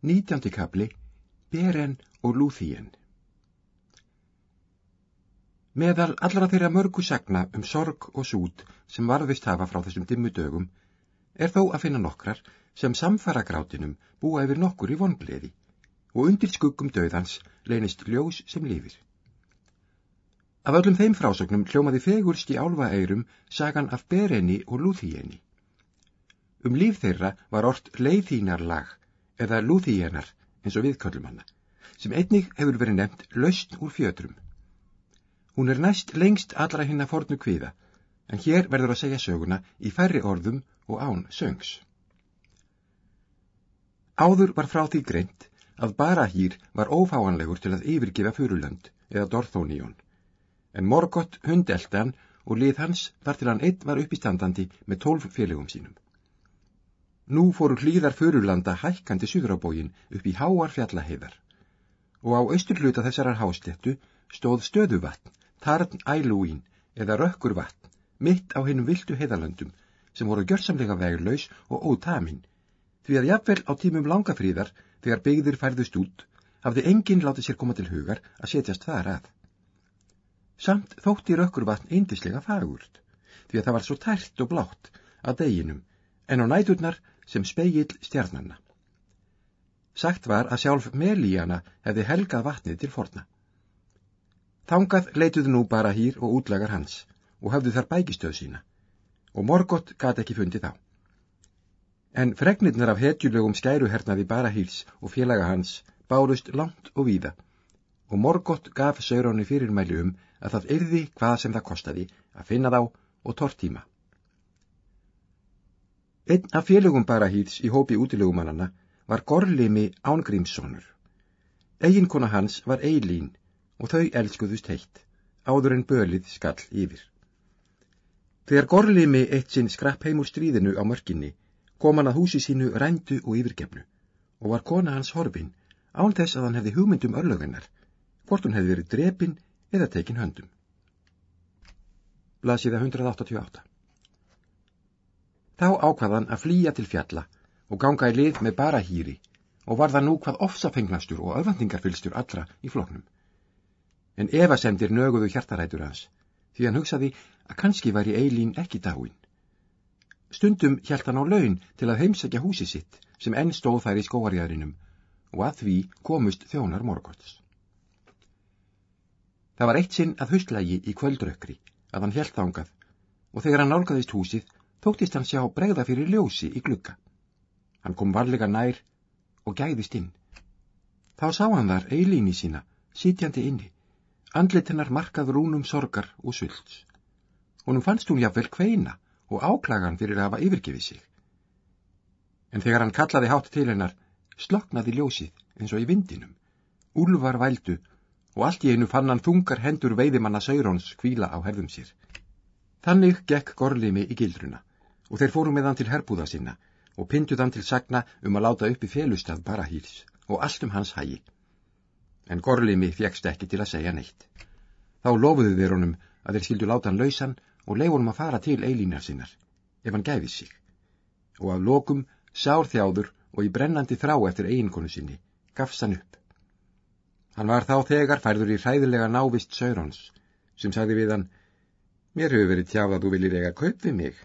Nítjandi kapli, Beren og Lúþíen. Meðal allra þeirra mörgu sagna um sorg og sút sem varðvist hafa frá þessum dimmu dögum er þó að finna nokkrar sem samfara grátinum búa yfir nokkur í vonbleiði og undir skuggum döðans leynist ljós sem lifir. Af öllum þeim frásögnum hljómaði fegurst í álvaeirum sagan af Bereni og Lúþíeni. Um líf þeirra var orrt leiðínarlag eða lúþíjenar eins og viðkallum hana, sem einnig hefur verið nefnt laust úr fjötrum. Hún er næst lengst allra hinn að fornu kviða, en hér verður að segja söguna í færri orðum og án söngs. Áður var frá því greint að Barahýr var ófáanlegur til að yfirgefa Furulönd eða Dorthóníón, en Morgott hundeldan og lið hans þar til hann einn var uppistandandi með tólf félögum sínum. Nú fóru hlýðar förulanda hækkandi suðrabógin upp í háar fjallaheiðar og á austurluta þessarar háslettu stóð stöðuvatn, tarn ælúín eða rökkurvatn mitt á hennum viltu heiðalöndum sem voru gjörsamlega veglaus og ótamin því að jafnvel á tímum langafríðar þegar byggðir færðust út hafði enginn látið sér koma til hugar að setjast þar að. Samt þótti rökkurvatn eindislega fagurt því að það var svo tært og blátt að deginum en á næturnar sem speigill stjarnanna. Sagt var að sjálf Melíana hefði helgað vatnið til forna. Þangað leituðu nú bara hýr og útlagar hans og hafðu þar bækistöð sína og Morgott gati ekki fundið þá. En fregnirnar af hetjulögum skæruhernaði bara hýrs og félaga hans bárust langt og víða og Morgott gaf Sauróni fyrirmæli um að það yrði hvað sem það kostaði að finna þá og tortíma. Einn af félögum Barahíts í hópi útilegumannana var Gorlimi Ángrímssonur. Eginkona hans var Eilín og þau elskuðust heitt, áður en bölið skall yfir. Þegar Gorlimi eitt sinn skrapp heim úr stríðinu á mörginni, kom hann að húsi sínu rændu og yfirgefnu og var kona hans horfin án þess að hann hefði hugmyndum örlöginnar, hvort hún hefði verið drepin eða tekin höndum. Blasiða 188 Þá ákvaðan að flýja til fjalla og ganga í lið með bara hýri og var það nú hvað ofsafengnastur og öfandingarfylstur allra í floknum. En Eva sendir nöguðu hjartarætur hans, því hann hugsaði að kannski var í eilín ekki dáin. Stundum hjælt hann á laun til að heimsækja húsi sitt sem enn stóð þær í skóarjæðrinum og að því komust þjónar morgots. Það var eitt sinn að höstlægi í kvöldrökkri að hann hjælt þángað og þegar hann nálgæðist húsið þóttist hann sjá bregða fyrir ljósi í glukka. Hann kom varlega nær og gæðist inn. Þá sá hann þar eilíni sína, sítjandi inni, andlit hennar markað rúnum sorgar og sults. Honum fannst hún jáfnvel kveina og áklagan fyrir að hafa yfirgefið sig. En þegar hann kallaði hátt til hennar, sloknaði ljósið eins og í vindinum. Úlvar vældu og allt í einu fann hann þungar hendur veiðimanna Saurons kvíla á herðum sér. Þannig gekk Gorlimi í gildruna og þeir fóru með hann til herbúða sinna og pynduð hann til sagna um að láta upp í félustaf Barahíls og allt um hans hægi. En Gorlimi fjekst ekki til að segja neitt. Þá lofuðu þeir honum að þeir skildu láta hann lausan og leifunum að fara til eilínar sinnar, ef hann gæfið sig. Og af lokum, sár þjáður og í brennandi þrá eftir eiginkonu sinni, gafst hann upp. Hann var þá þegar færður í hræðilega návist Saurons, sem sagði við hann, mér hefur verið tjáð að þú viljir eiga kaup við mig,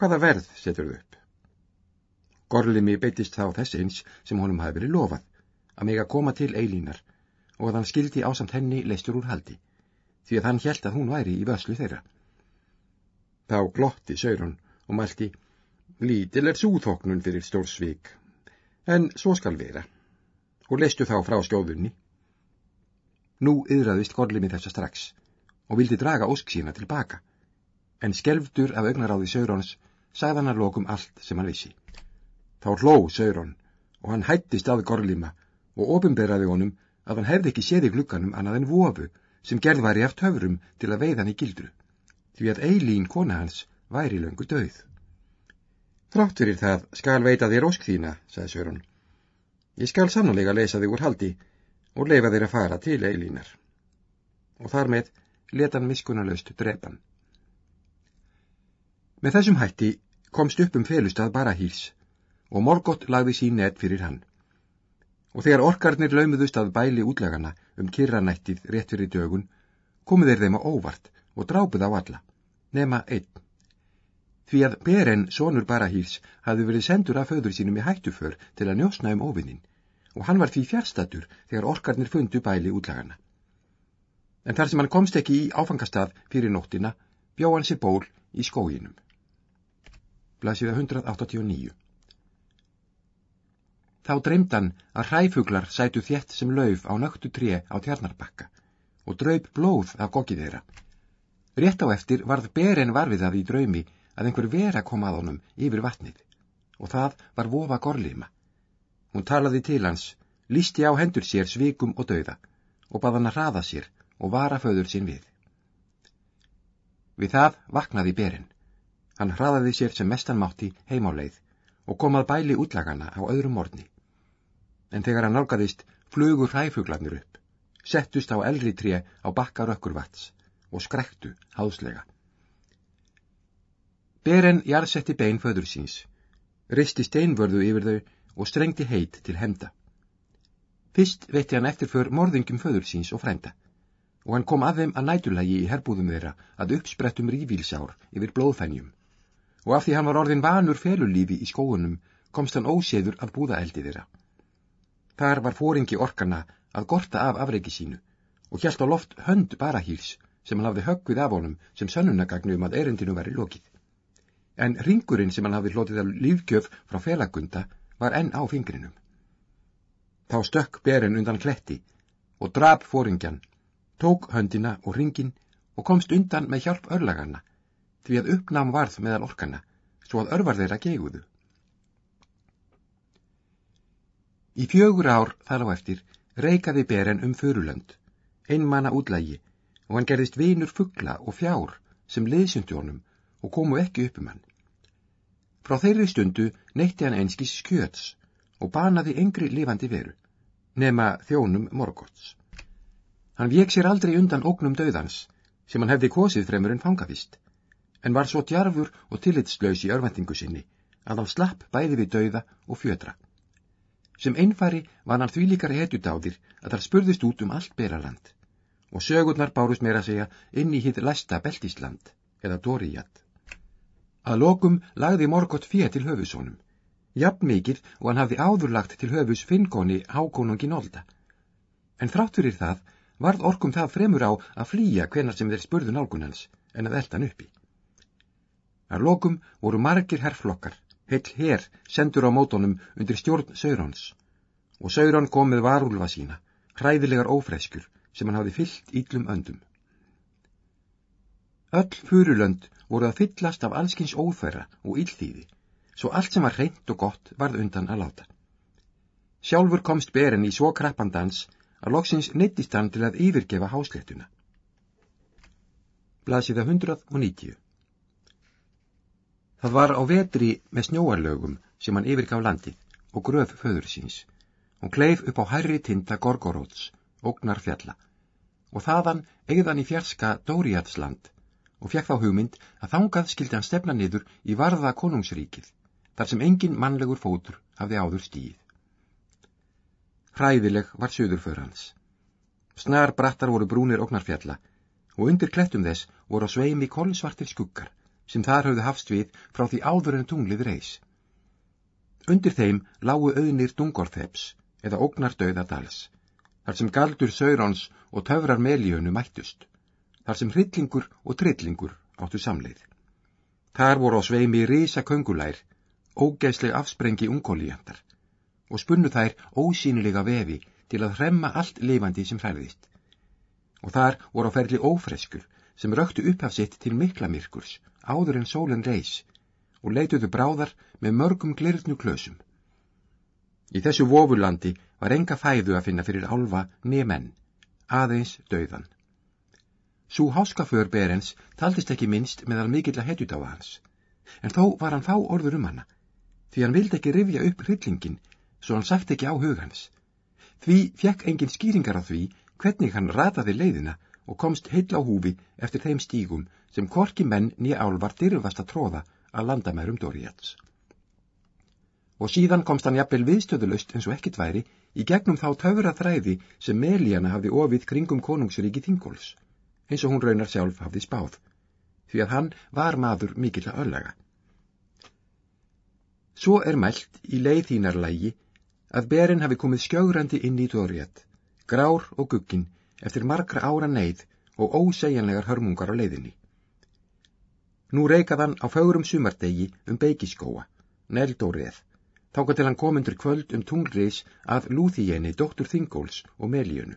Hvaða verð setur þau upp? Gorlimi beitist þá þess eins sem honum hafi verið lofað, að mig að koma til eilínar og að hann skildi ásamt henni leistur úr haldi, því að hann hjælt að hún væri í vöslu þeirra. Þá glotti Saurun og mælti, lítil er súþóknun fyrir stórsvík, en svo skal vera, og leistu þá frá skjóðunni. Nú yðraðist Gorlimi þessa strax og vildi draga ósk sína tilbaka, en skelfdur af augnaráði Saurons sagði hann að lokum allt sem hann vissi. Þá hló Sauron og hann hættist að Gorlima og ofinberaði honum að hann hefði ekki séð í glukkanum annað en vofu sem gerð var í aft höfrum til að veið hann í gildru, því að Eilín kona hans væri löngu döið. Þrátt fyrir það skal veita þér ósk þína, sagði Sauron. Ég skal sannulega lesa þig úr haldi og leifa þér að fara til Eilínar. Og þar með leta hann miskunnulegst drepan. Með þessum hætti komst upp um felustað Barahíls og Morgott lagði sín nett fyrir hann. Og þegar orkarnir laumuðust að bæli útlegana um kyrranættið rétt fyrir dögun, komuð þeir þeim á óvart og drápuð á alla, nema einn. Því að Beren, sonur Barahírs, hafði verið sendur af föður sínum í hættuför til að njósna um óvinnin og hann var því fjärstatur þegar orkarnir fundu bæli útlagana. En þar sem hann komst ekki í áfangastað fyrir nóttina, bjó hann sér ból í skóginum. Blasiða 189 Þá dreymdan að hræfuglar sætu þétt sem lauf á nögtu tré á tjarnarbakka og draup blóð af goggið þeirra. Rétt á eftir varð beren varfið að í draumi að einhver vera kom að honum yfir vatnið og það var vofa gorlima. Hún talaði til hans, lísti á hendur sér svikum og dauða og bað hann að hraða sér og vara föður sín við. Við það vaknaði beren. Hann hraðaði sér sem mestan mátti heimáleið og kom að bæli útlagana á öðrum morni. En þegar hann nálgæðist flugur hræfuglarnir upp, settust á elri tré á bakka rökkur vats og skrektu háðslega. Beren jarðsetti bein föður síns, risti steinvörðu yfir þau og strengti heit til hemda. Fyrst veitti hann eftirför morðingum föður síns og frænda og hann kom að þeim að nætulagi í herbúðum þeirra að uppsprettum rífílsár yfir blóðfænjum og af því hann var orðin vanur felulífi í skóunum komst hann óséður að búða eldi þeirra. Þar var fóringi orkana að gorta af afreiki sínu og hjælt á loft hönd barahýrs sem hann hafði höggvið af honum sem sönnunagagnum að erindinu væri lokið. En ringurinn sem hann hafði hlotið af lífgjöf frá felagunda var enn á fingrinum. Þá stökk berin undan kletti og drap fóringjan tók höndina og ringin og komst undan með hjálp örlagarna, því að uppnám varð meðal orkana, svo að örvar þeirra geguðu. Í fjögur ár þar á eftir reikaði beren um förulönd, einmanna útlægi, og hann gerðist vinur fuggla og fjár sem liðsundi honum og komu ekki upp um hann. Frá þeirri stundu neytti hann einskis skjöts og banaði yngri lifandi veru, nema þjónum morgots. Hann veik sér aldrei undan ógnum döðans, sem hann hefði kosið fremur en fangafist, en var svo djarfur og tillitslaus í örvendingu sinni, að hann slapp bæði við döða og fjödra. Sem einfari var hann því líkar hetjudáðir að þar spurðist út um allt beraland, og sögurnar bárust meira að segja inn í hitt læsta Beltísland, eða Dóriðjad. Að lokum lagði Morgótt fjö til höfusónum, jafn mikið og hann hafði áðurlagt til höfus Finnkóni hákonungin Olda. En þrátt fyrir það varð orkum það fremur á að flýja hvenar sem þeir spurðu nálgunans en að eldan uppi. Að lokum voru margir herrflokkar, heill herr sendur á mótonum undir stjórn Saurons og Sauron kom með varúlfa sína, hræðilegar ófreskjur sem hann hafði fyllt íllum öndum. Öll furulönd voru að fyllast af allskins óferra og íllþýði, svo allt sem var reynd og gott varð undan að láta. Sjálfur komst beren í svo krappandans að loksins neittist hann til að yfirgefa háslettuna. Blasiða 190 Það var á vetri með snjóarlögum sem hann yfirgaf landið og gröf föður síns. Hún kleif upp á hærri tinda Gorgoróts, ógnar fjalla, og þaðan eigðan í fjarska Dóriatsland og fekk þá hugmynd að þangað skildi hann stefna niður í varða konungsríkið, þar sem engin mannlegur fótur hafði áður stíð. Hræðileg var söðurför hans. Snar brattar voru brúnir ógnarfjalla og undir klettum þess voru á sveimi kolsvartir skuggar sem þar höfðu hafst við frá því áður en tunglið reys. Undir þeim lágu auðnir dungorþeps eða ógnardauðadals, þar sem galdur saurons og töfrar melíönu mættust, þar sem hryllingur og trillingur áttu samleið. Þar voru á sveimi risa köngulær, ógeðsleg afsprengi ungolíjandar og spunnu þær ósýnilega vefi til að hremma allt lifandi sem hræðist. Og þar voru á ferli ófreskur sem röktu upphafsitt til mikla myrkurs, áður en sólinn reys, og leituðu bráðar með mörgum glirðnu klösum. Í þessu vofurlandi var enga fæðu að finna fyrir álfa nefn, aðeins döðan. Sú háskaför Berens taldist ekki minnst meðal mikill að hetjutáða hans, en þó var hann fá orður um hana, því hann vildi ekki rifja upp hryllingin svo hann sagt ekki á hugans. Því fjekk engin skýringar á því hvernig hann rataði leiðina og komst heil á húfi eftir þeim stígum sem korki menn nýja álvar dyrfast að tróða að landamærum Dóriats. og síðan komst hann jafnvel viðstöðulöst eins og ekkit væri í gegnum þá töfra þræði sem Melíana hafði ofið kringum konungsríki Þingóls, eins og hún raunar sjálf hafði spáð, því að hann var maður mikill að öllega. Svo er mælt í leið þínarlægi að berin hafi komið skjögrandi inn í Dóriat, grár og guggin eftir margra ára neyð og ósegjanlegar hörmungar á leiðinni. Nú reykað hann á fögurum sumardegi um beigiskóa, neld og reð, þáka til hann komundur kvöld um tunglreis að Lúþíjeni, dóttur Þingóls og Melíunu,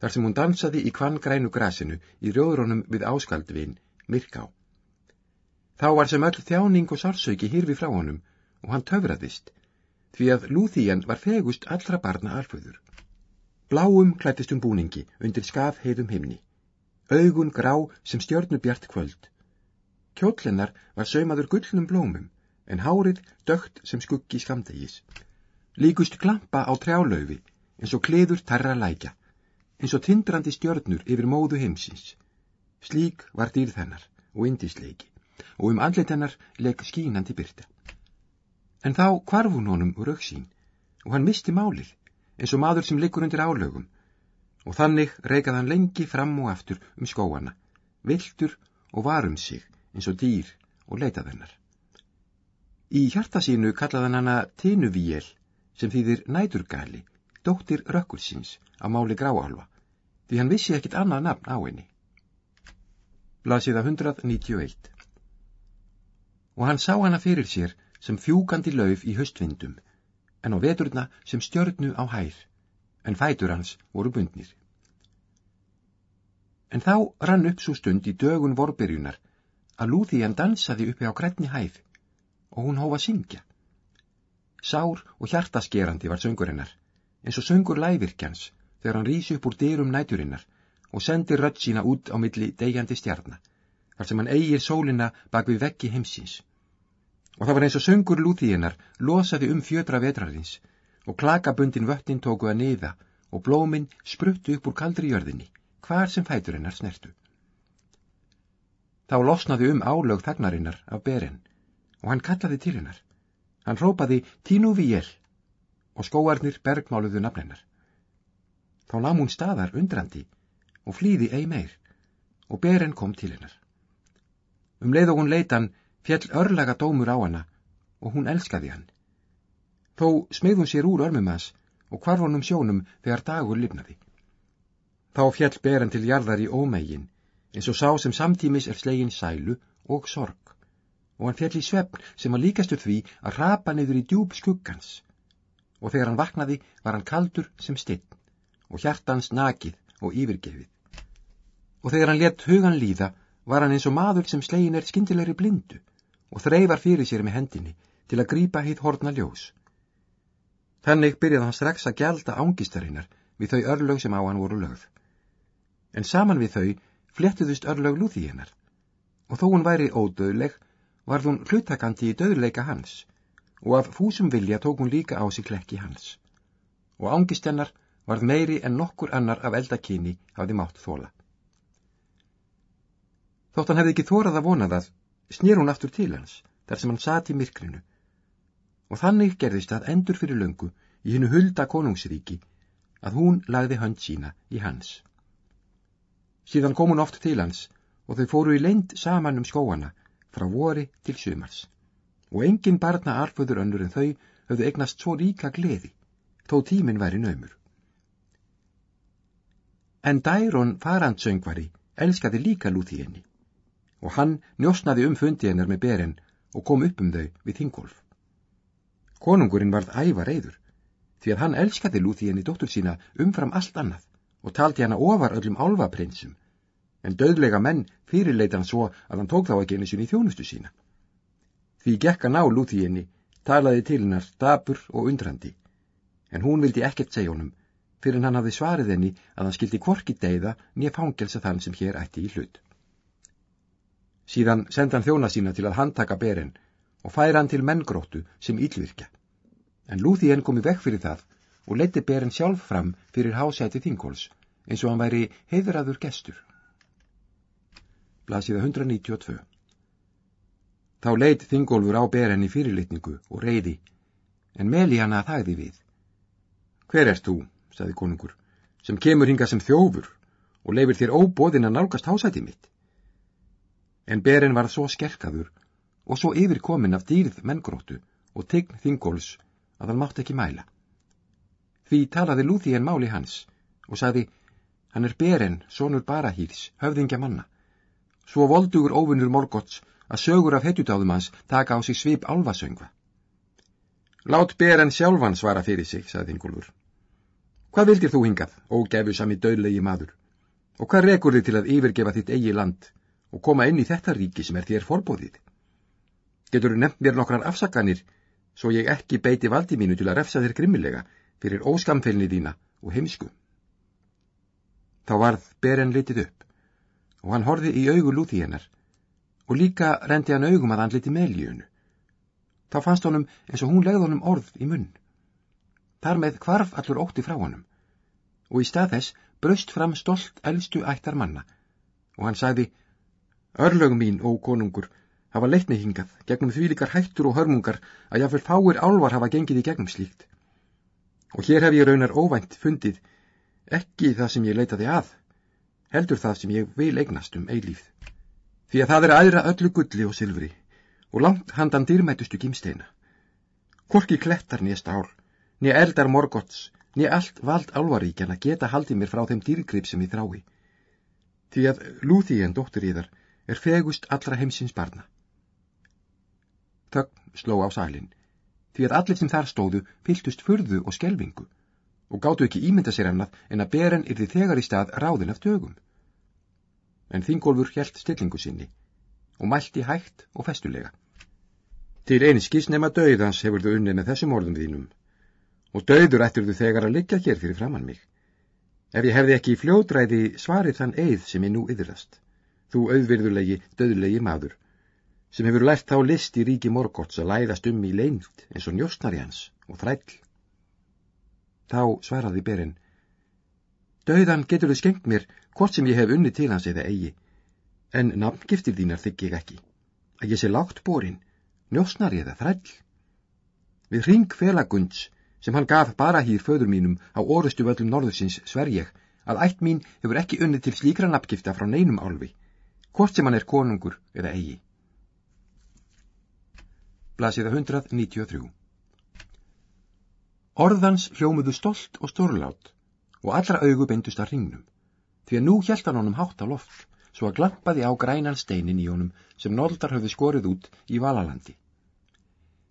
þar sem hún dansaði í kvanngrænu grasinu í rjóðrónum við áskaldvin, Myrká. Þá var sem öll þjáning og sársauki hirfi frá honum og hann töfraðist, því að Lúþíjan var fegust allra barna alföður. Bláum klættist um búningi undir skaf heiðum himni, augun grá sem stjörnubjart kvöld. Kjóllennar var saumaður gullnum blómum, en hárið dögt sem skuggi skamdegis. Líkust glampa á trjálaufi, eins og kleður tarra lækja, eins og tindrandi stjörnur yfir móðu heimsins. Slík var dýrð hennar og indisleiki, og um andlit hennar leik skínandi byrta. En þá kvarfun honum úr auksín, og hann misti málið, eins og maður sem liggur undir álögum, og þannig reikað hann lengi fram og aftur um skóana, viltur og varum sig eins og dýr og leitað hennar. Í hjarta sínu kallaðan hana Tinuvíel sem þýðir næturgali, dóttir rökkulsins á máli gráálfa, því hann vissi ekkit annað nafn á henni. Blasiða 191 Og hann sá hana fyrir sér sem fjúkandi lauf í höstvindum, en á veturna sem stjörnu á hær, en fætur hans voru bundnir. En þá rann upp svo stund í dögun vorbyrjunar að Lúþíjan dansaði uppi á grætni hæð og hún hófa syngja. Sár og hjartaskerandi var söngurinnar, eins og söngur lævirkjans þegar hann rísi upp úr dyrum næturinnar og sendir rödd sína út á milli degjandi stjarnar, þar sem hann eigir sólina bak við veggi heimsins. Og það var eins og söngur lúþíinnar losaði um fjödra vetrarins og klakabundin vötnin tóku að niða og blóminn spruttu upp úr kaldri jörðinni, hvar sem fæturinnar snertu. Þá losnaði um álög þagnarinnar af beren og hann kallaði til hennar. Hann rópaði Tínu Víel og skóarnir bergmáluðu nafnennar. Þá lam hún staðar undrandi og flýði ei meir og beren kom til hennar. Um leið og hún leitan fjell örlaga dómur á hana og hún elskaði hann. Þó smeið hún sér úr örmum hans og hvarf honum sjónum þegar dagur lifnaði. Þá fjell beren til jarðar í ómegin eins og sá sem samtímis er slegin sælu og sorg og hann fjall í svefn sem var líkastur því að rapa niður í djúb skuggans. Og þegar hann vaknaði var hann kaldur sem stinn og hjartans nakið og yfirgefið. Og þegar hann let hugan líða var hann eins og maður sem slegin er skindilegri blindu og þreifar fyrir sér með hendinni til að grípa hitt hortna ljós. Þannig byrjaði hann strax að gjalda ángistarinnar við þau örlög sem á hann voru lögð. En saman við þau flettuðust örlög lúði hennar og þó hún væri ódöðleg varð hún hlutakandi í döðleika hans og af fúsum vilja tók hún líka á sig klekki hans. Og ángist hennar varð meiri en nokkur annar af eldakyni hafði mátt þóla. Þótt hann hefði ekki þórað að vona það, snýr hún aftur til hans, þar sem hann sati í myrkrinu. Og þannig gerðist að endur fyrir löngu í hennu hulda konungsríki að hún lagði hönd sína í hans. Síðan kom hún oft til hans og þau fóru í leind saman um skóana frá vori til sumars og engin barna arföður önnur en þau höfðu eignast svo ríka gleði þó tíminn væri naumur. En Dæron farandsöngvari elskaði líka lúti henni og hann njósnaði um fundi hennar með beren og kom upp um þau við þingolf. Konungurinn varð ævar reyður því að hann elskaði lúti henni dóttur sína umfram allt annað og taldi hana ofar öllum álvaprinsum en döðlega menn fyrirleita hann svo að hann tók þá ekki einu sinni í þjónustu sína. Því gekk hann á lúþíinni, talaði til hennar dabur og undrandi, en hún vildi ekkert segja honum, fyrir hann hafði svarið henni að hann skildi kvorki deyða nýja fangelsa þann sem hér ætti í hlut. Síðan senda hann þjóna sína til að handtaka beren og færa hann til menngróttu sem ílvirkja. En Lúþíen kom í vekk fyrir það og leti beren sjálf fram fyrir hásæti þingóls eins og hann væri heiðraður gestur blasiða 192. Þá leitt Þingólfur á berenni fyrirlitningu og reyði, en Melíana þæði við. Hver erst þú, saði konungur, sem kemur hinga sem þjófur og leifir þér óbóðin að nálgast hásæti mitt? En Beren var svo skerkaður og svo yfirkomin af dýrð menngróttu og tegn þingóls að hann mátt ekki mæla. Því talaði Lúþíen máli hans og sagði, hann er Beren, sonur Barahýrs, höfðingja manna. Svo voldugur óvinnur Morgots að sögur af hetjutáðum hans taka á sig svip álvasöngva. Lát Beren sjálfan svara fyrir sig, sagði Þingólfur. Hvað vildir þú hingað, ógæfu sami döðlegi maður? Og hvað rekur þið til að yfirgefa þitt eigi land og koma inn í þetta ríki sem er þér forbóðið? Getur þú nefnt mér nokkrar afsakanir, svo ég ekki beiti valdi mínu til að refsa þér grimmilega fyrir óskamfélni þína og heimsku? Þá varð Beren litið upp og hann horfi í augu lúti hennar og líka rendi hann augum að hann liti meljönu. Þá fannst honum eins og hún legði honum orð í munn. Þar með kvarf allur ótti frá honum og í stað þess braust fram stolt elstu ættar manna og hann sagði Örlögum mín, ó konungur, hafa leitt mig hingað gegnum þvílikar hættur og hörmungar að jáfnvel fáir álvar hafa gengið í gegnum slíkt. Og hér hef ég raunar óvænt fundið ekki það sem ég leitaði að, heldur það sem ég vil eignast um eilífð. Því að það er aðra öllu gulli og silfri og langt handan dýrmætustu gímsteina. Korki klettar nýjast ál, nýja eldar morgots, nýja allt vald álvaríkjana geta haldið mér frá þeim dýrgrip sem ég þrái. Því að Lúþíen, dóttur í þar, er fegust allra heimsins barna. Þögn sló á sælinn, því að allir sem þar stóðu fyltust fyrðu og skelvingu og gáttu ekki ímynda sér annað en að beren yrði þegar í stað ráðin af dögum. En Þingólfur hjælt stillingu sinni og mælti hægt og festulega. Til einskís nema döiðans hefur þú unnið með þessum orðum þínum og döiður ættur þú þegar að liggja hér fyrir framann mig. Ef ég hefði ekki í fljódræði svarið þann eið sem ég nú yðrast, þú auðvirðulegi, döðlegi maður, sem hefur lært þá list í ríki morgots að læðast um í leint eins og njóstnari hans og þræll. Þá svaraði berinn, Döiðan getur þau skengt mér hvort sem ég hef unnið til hans eða eigi, en nafngiftir þínar þykk ég ekki, að ég sé lágt borinn njósnari eða þræll. Við ring felagunds sem hann gaf bara hýr föður mínum á orustu völlum norðursins sverjeg að ætt mín hefur ekki unnið til slíkra nafngifta frá neinum álfi, hvort sem hann er konungur eða eigi. Blasiða 193 Orðans hljómuðu stolt og stórlátt og allra augu beindust að ringnum, því að nú hjælt hann honum hátt á loft, svo að glampaði á grænan steinin í honum sem noldar höfðu skorið út í Valalandi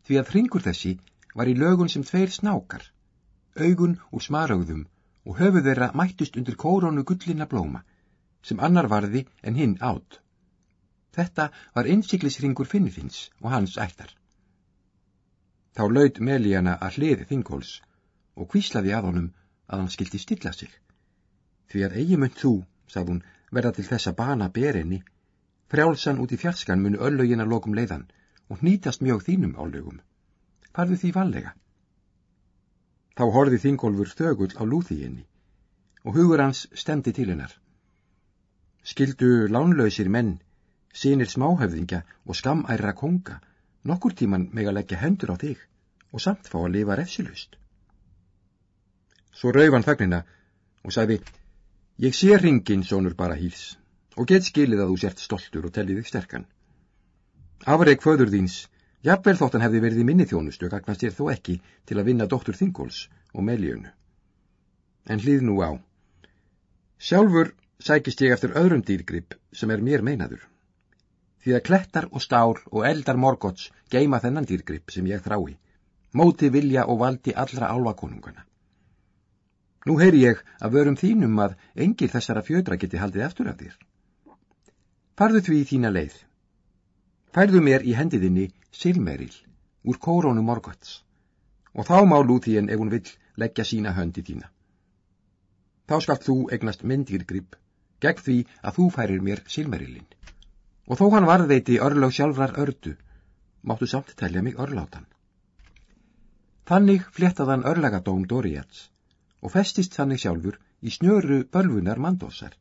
því að hringur þessi var í lögun sem tveir snákar, augun úr smarögðum og höfuð þeirra mættust undir kórónu gullina blóma, sem annar varði en hinn átt. Þetta var innsiklisringur finnifins og hans ættar. Þá laud Melíana að hliði þingóls og kvíslaði að honum að hann skildi stilla sig. Því að eigi mynd þú, sað hún, verða til þessa bana berinni, frjálsan út í fjarskan munu öllögin að lokum leiðan og hnítast mjög þínum álögum. Farðu því vallega. Þá horfi þingolfur þögull á lúþíinni og hugur hans stemdi til hennar. Skildu lánlausir menn, sínir smáhöfðingja og skamæra konga, nokkur tíman meg að leggja hendur á þig og samt fá að lifa refsilust. Svo rauf hann þagnina og sagði, ég sé ringin, sónur bara hýls, og get skilið að þú sért stoltur og tellið þig sterkan. Afreik föður þíns, jafnvel þótt hann hefði verið í minni þjónustu, gagnast þér þó ekki til að vinna doktur Þingóls og Meljönu. En hlýð nú á. Sjálfur sækist ég eftir öðrum dýrgrip sem er mér meinaður. Því að klettar og stár og eldar morgots geima þennan dýrgrip sem ég þrái, móti vilja og valdi allra álvakonungana. Nú heyri ég að vörum þínum að engil þessara fjödra geti haldið eftir af þér. Farðu því þína leið færðu mér í hendiðinni Silmeril úr kórónu morgots og þá má Lúþíen ef hún vill leggja sína höndi þína. Þá skalt þú egnast myndirgrip gegn því að þú færir mér Silmerilin. Og þó hann varðveiti örlög sjálfrar ördu, máttu samt telja mig örlátan. Þannig fléttaðan örlagadóm Dóriats og festist þannig sjálfur í snöru bölvunar mandósar.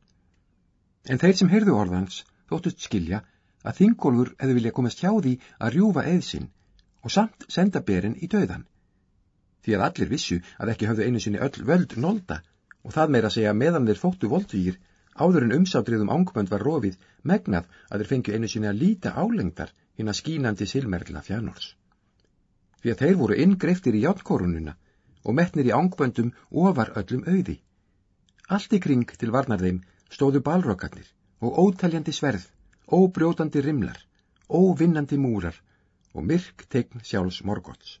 En þeir sem heyrðu orðans þóttust skilja að Þingólfur hefði vilja komast hjá því að rjúfa eðsinn og samt senda berinn í döðan, því að allir vissu að ekki höfðu einu sinni öll völd nólda og það meira segja meðan þeir þóttu voldvígir áður en umsátriðum ángmönd var rofið megnað að þeir fengju einu sinni að líta álengdar hinn að skínandi silmerla fjárnors. Því að þeir voru inngreiftir í játkorununa og metnir í ángmöndum ofar öllum auði. Allt í kring til varnar þeim stóðu balrokkarnir og ótaljandi sverð, óbrjótandi rimlar, óvinnandi múrar og myrk tegn sjálfs morgots.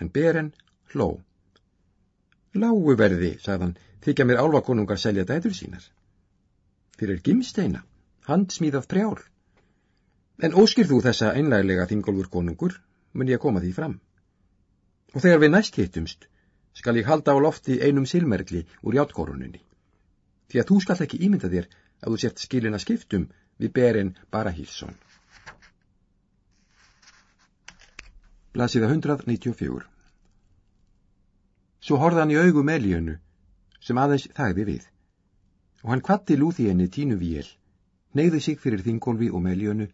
En Beren hló. Lágu verði, sagðan, þykja mér álvakonungar selja dætur sínar. Fyrir gimsteina, handsmíðað prjál. En óskir þú þessa einlæglega þingolfur konungur, mun ég að koma því fram. Og þegar við næst hittumst, skal ég halda á lofti einum silmergli úr játkorununni. Því að þú skall ekki ímynda þér að þú sért skilina skiptum við Beren Barahílsson. Blasiða 194 Svo horða hann í augu Melíönu, sem aðeins þægði við, og hann kvatti lúði henni tínu vél, neyði sig fyrir þingolfi og Melíönu,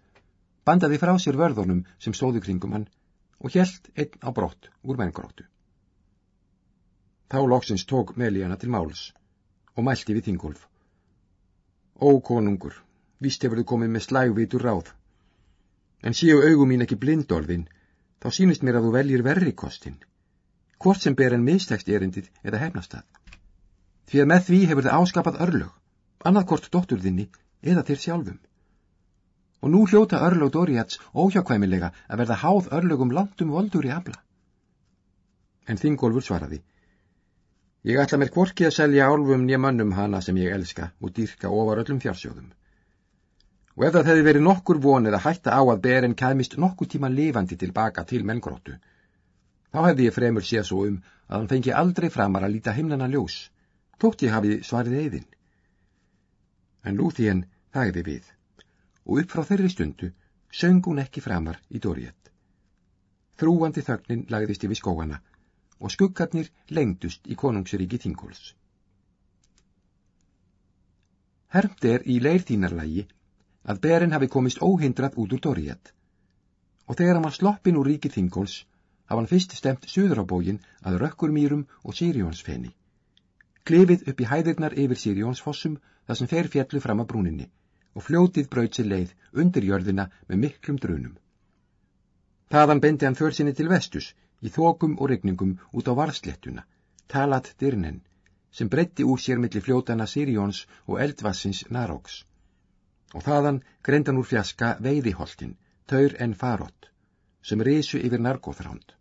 bandaði frá sér vörðunum sem stóðu kringum hann og hjælt einn á brott úr menngróttu. Þá loksins tók Melíana til máls og mælti við þingolf. Ó, konungur, víst hefur þú komið með slægvitur ráð. En séu augum mín ekki blindorðin, þá sínist mér að þú veljir verri kostin, hvort sem ber en mistekst erindið eða hefnastað. Því að með því hefur þið áskapað örlög, annað hvort dótturðinni eða þér sjálfum. Og nú hljóta örlög Dóriats óhjákvæmilega að verða háð örlögum landum voldur í afla. En þingolfur svaraði, Ég ætla mér kvorki að selja álfum nýja mönnum hana sem ég elska og dýrka ofar öllum fjársjóðum. Og ef það hefði verið nokkur vonið að hætta á að berin kæmist nokkur tíma lifandi tilbaka til menngróttu, þá hefði ég fremur séð svo um að hann fengi aldrei framar að líta himnana ljós, tótt ég hafi svarið eðin. En Lúþíen þægði við, og upp frá þeirri stundu söng hún ekki framar í dórjett. Þrúandi þögnin lagðist yfir skóana og skuggarnir lengdust í konungsríki Þingóls. Hermt er í leirþínarlægi að Berin hafi komist óhindrað út úr Dóriat og þegar hann var sloppin úr ríki Þingóls hafa hann fyrst stemt söður á bógin að Rökkurmýrum og Sirjónsfeni. Klefið upp í hæðirnar yfir Sirjónsfossum þar sem fer fjallu fram að brúninni og fljótið braut sér leið undir jörðina með miklum drunum. Þaðan bendi hann för sinni til vestus í þókum og regningum út á varslettuna, talat dyrnen, sem breytti úr sér millir fljótana Sirjóns og eldvassins Naróks. Og þaðan grendan úr fjaska veiðiholtin, taur en farott, sem risu yfir narkóþránd.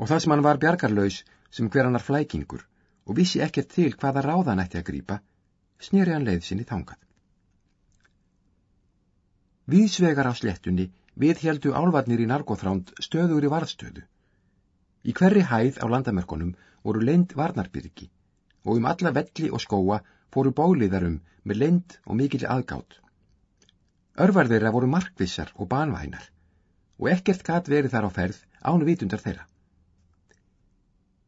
Og það sem hann var bjargarlaus sem hverjanar flækingur og vissi ekkert til hvaða ráðan ætti að grýpa, snýri hann leið sinni þangað. Víðsvegar á slettunni við heldu álvarnir í narkóþránd stöður í varðstöðu Í hverri hæð á landamörkunum voru leind varnarbyrgi og um alla velli og skóa fóru báliðarum með leind og mikill aðgátt. Örvar þeirra voru markvissar og banvænar og ekkert gatt verið þar á ferð ánu vitundar þeirra.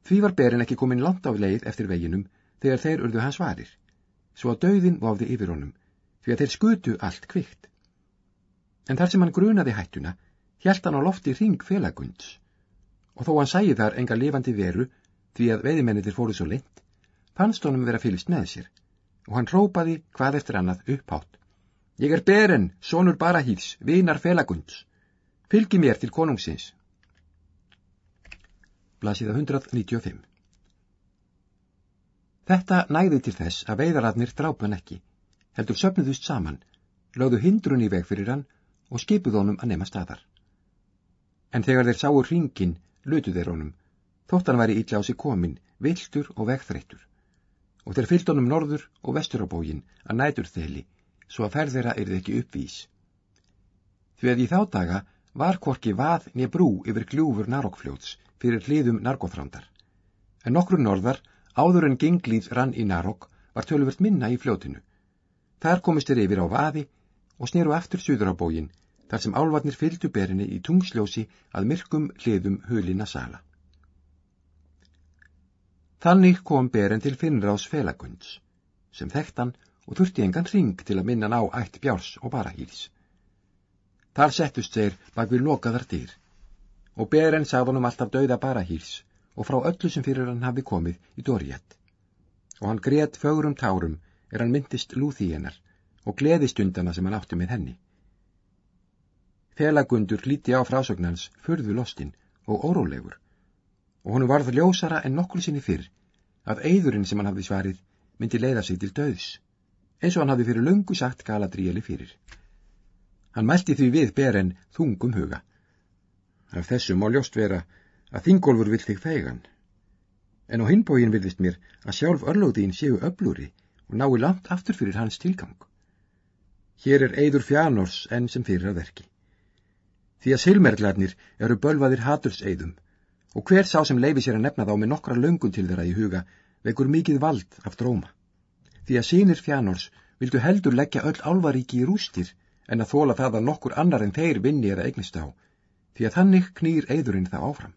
Því var berin ekki komin langt á leið eftir veginum þegar þeir urðu hans varir, svo að dauðin váði yfir honum, því að þeir skutu allt kvikt. En þar sem hann grunaði hættuna, hjælt hann á lofti ring félagunds og þó hann sæði þar enga lifandi veru því að veiðimennitir fóru svo lengt, fannst honum vera fylgst með sér og hann rópaði hvað eftir annað upphátt. Ég er Beren, sonur Barahíls, vinar felagunds. Fylgi mér til konungsins. Blasiða 195 Þetta næði til þess að veiðaradnir drápan ekki, heldur söpnuðust saman, lögðu hindrun í veg fyrir hann og skipuð honum að nema staðar. En þegar þeir sáu hringin lutu þeir honum, þóttan væri illa á sig komin, viltur og vegþreyttur, og þeir fyllt honum norður og vestur á bógin að nætur þeli, svo að ferðera er þeir ekki uppvís. Því að í þá daga var korki vað nýja brú yfir gljúfur Narokfljóts fyrir hliðum narkóþrándar, en nokkru norðar, áður en genglíð rann í Narok, var töluvert minna í fljótinu. Þar komist þeir yfir á vaði og sneru aftur suður á bógin þar sem álvarnir fylgdu berinni í tungsljósi að myrkum hliðum hulina sala. Þannig kom berin til Finnráðs felagunds, sem þekktan og þurfti engan ring til að minna ná ætt bjárs og barahýls. Þar settust þeir bak við lokaðar dýr, og Beren sagði honum alltaf dauða bara hýrs og frá öllu sem fyrir hann hafi komið í Dóriett. Og hann greiðt fögurum tárum er hann myndist lúði hennar og gleði stundana sem hann átti með henni. Felagundur líti á frásögnans förðu lostinn og órólegur og honum varð ljósara en nokkur sinni fyrr að eidurinn sem hann hafði svarið myndi leiða sig til döðs, eins og hann hafði fyrir löngu sagt Galadrieli fyrir. Hann mælti því við Beren þungum huga. Af þessu má ljóst vera að þingolfur vill þig feigan. En á hinbógin vilðist mér að sjálf örlóðin séu öblúri og nái langt aftur fyrir hans tilgang. Hér er eidur fjánors enn sem fyrir að verki. Því að silmerglarnir eru bölvaðir haturseiðum og hver sá sem leifi sér að nefna þá með nokkra löngun til þeirra í huga vekur mikið vald af dróma. Því að sínir fjánors vildu heldur leggja öll álvaríki í rústir en að þóla það að nokkur annar en þeir vinni eða eignist á því að þannig knýr eidurinn það áfram.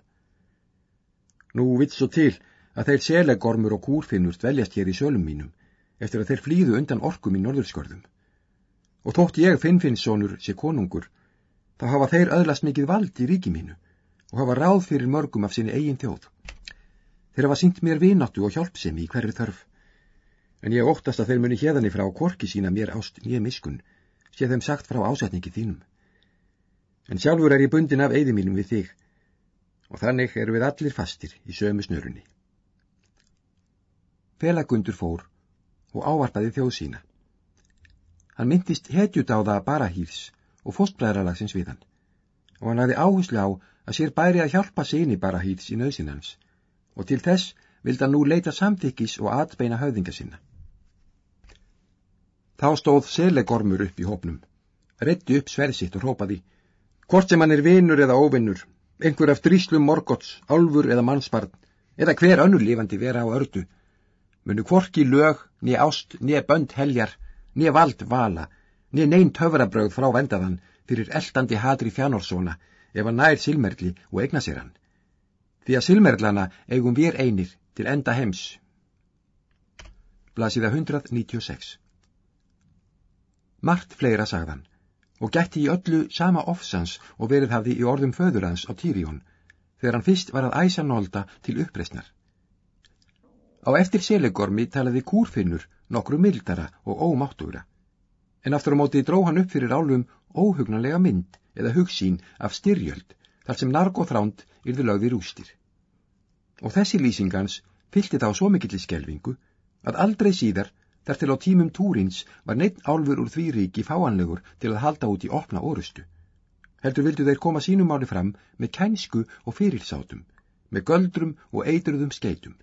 Nú vitt svo til að þeir selegormur og kúrfinnur dveljast hér í sölum mínum eftir að þeir flýðu undan orkum í norðurskörðum. Og þótt ég Finnfinnssonur sé konungur, þá hafa þeir öðlast mikið vald í ríki mínu og hafa ráð fyrir mörgum af sinni eigin þjóð. Þeir hafa sínt mér vináttu og hjálpsemi í hverju þörf, en ég óttast að þeir muni hérðan í frá korki sína mér ást nýja miskun, sé þeim sagt frá ásetningi þínum en sjálfur er ég bundin af eigði mínum við þig og þannig eru við allir fastir í sömu snörunni. Felagundur fór og ávarpaði þjóð sína. Hann myndist hetjut á það barahýfs og fóstbræðralagsins við hann og hann hafði áherslu á að sér bæri að hjálpa síni barahýfs í nöðsinans og til þess vildi hann nú leita samþykkis og atbeina höfðinga sinna. Þá stóð selegormur upp í hópnum, reddi upp sverðsitt og rópaði Hvort sem hann er vinur eða óvinnur, einhver af dríslum morgots, álfur eða mannsbarn, eða hver önnur lifandi vera á ördu, munu hvorki lög, niður ást, niður bönd heljar, niður vald vala, niður neyn töfrabröð frá vendaðan fyrir eldandi hatri fjánórsóna ef hann nær silmerli og egna sér hann. Því að silmerlana eigum við einir til enda heims. Blasiða 196 Mart fleira sagðan og gætti í öllu sama ofsans og verið hafði í orðum föðurans á Týrjón, þegar hann fyrst var að æsa nólda til uppreysnar. Á eftir selegormi talaði kúrfinnur nokkru mildara og ómáttúra, en aftur á móti dró hann upp fyrir álum óhugnanlega mynd eða hugsín af styrjöld, þar sem narg og þránd yrði lögði rústir. Og þessi lýsingans fylgti þá svo mikill í skelvingu að aldrei síðar Þar til á tímum túrins var neitt álfur úr því ríki fáanlegur til að halda út í opna orustu. Heldur vildu þeir koma sínum áli fram með kænsku og fyrirsátum, með göldrum og eitruðum skeitum.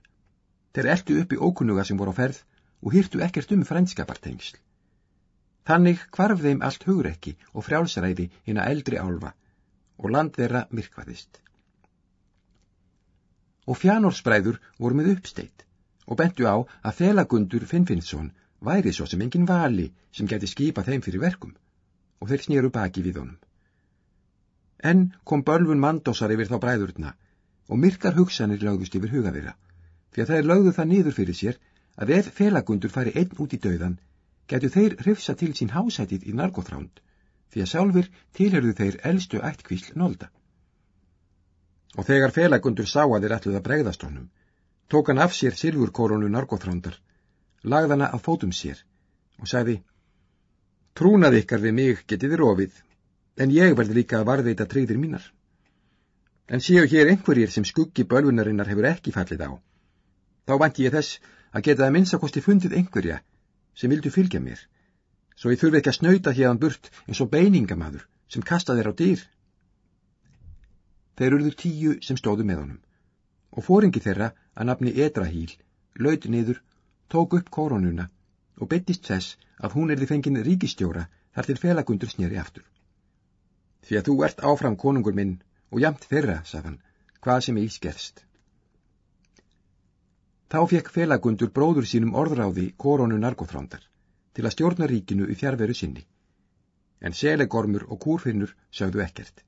Þeir eldu upp í ókunnuga sem voru á ferð og hýrtu ekkert um frænskapartengsl. Þannig kvarf þeim allt hugrekki og frjálsræði hinn að eldri álfa og land þeirra myrkvaðist. Og fjánórsbræður voru með uppsteitt og bentu á að felagundur Finnfinnsson væri svo sem engin vali sem geti skipa þeim fyrir verkum og þeir snýru baki við honum. En kom bölfun mandósar yfir þá bræðurna og myrkar hugsanir lögðust yfir huga þeirra því að þeir lögðu það nýður fyrir sér að ef felagundur færi einn út í döðan getu þeir hrifsa til sín hásætið í narkóþránd því að sjálfur tilherðu þeir eldstu ættkvísl nólda. Og þegar felagundur sá að þeir ætluð að bregðast honum tók hann af sér silfurkoronu narkóþrándar, lagð hana að fótum sér og sagði Trúnað ykkar við mig getið rofið, en ég verði líka að varðveita treyðir mínar. En séu hér einhverjir sem skuggi bölvunarinnar hefur ekki fallið á. Þá vanti ég þess að geta að minnsakosti fundið einhverja sem vildu fylgja mér, svo ég þurfi ekki að snauta hérðan burt eins og beiningamadur sem kasta þeir á dýr. Þeir urður tíu sem stóðu með honum og fóringi þeirra að nafni Edrahíl laud niður, tók upp koronuna og bettist þess að hún erði fengin ríkistjóra þar til felagundur snýri aftur. Því að þú ert áfram konungur minn og jamt þeirra, sagðan, hvað sem ég skerst. Þá fekk felagundur bróður sínum orðráði koronu narkotrándar til að stjórna ríkinu í fjárveru sinni. En selegormur og kúrfinnur sögðu ekkert.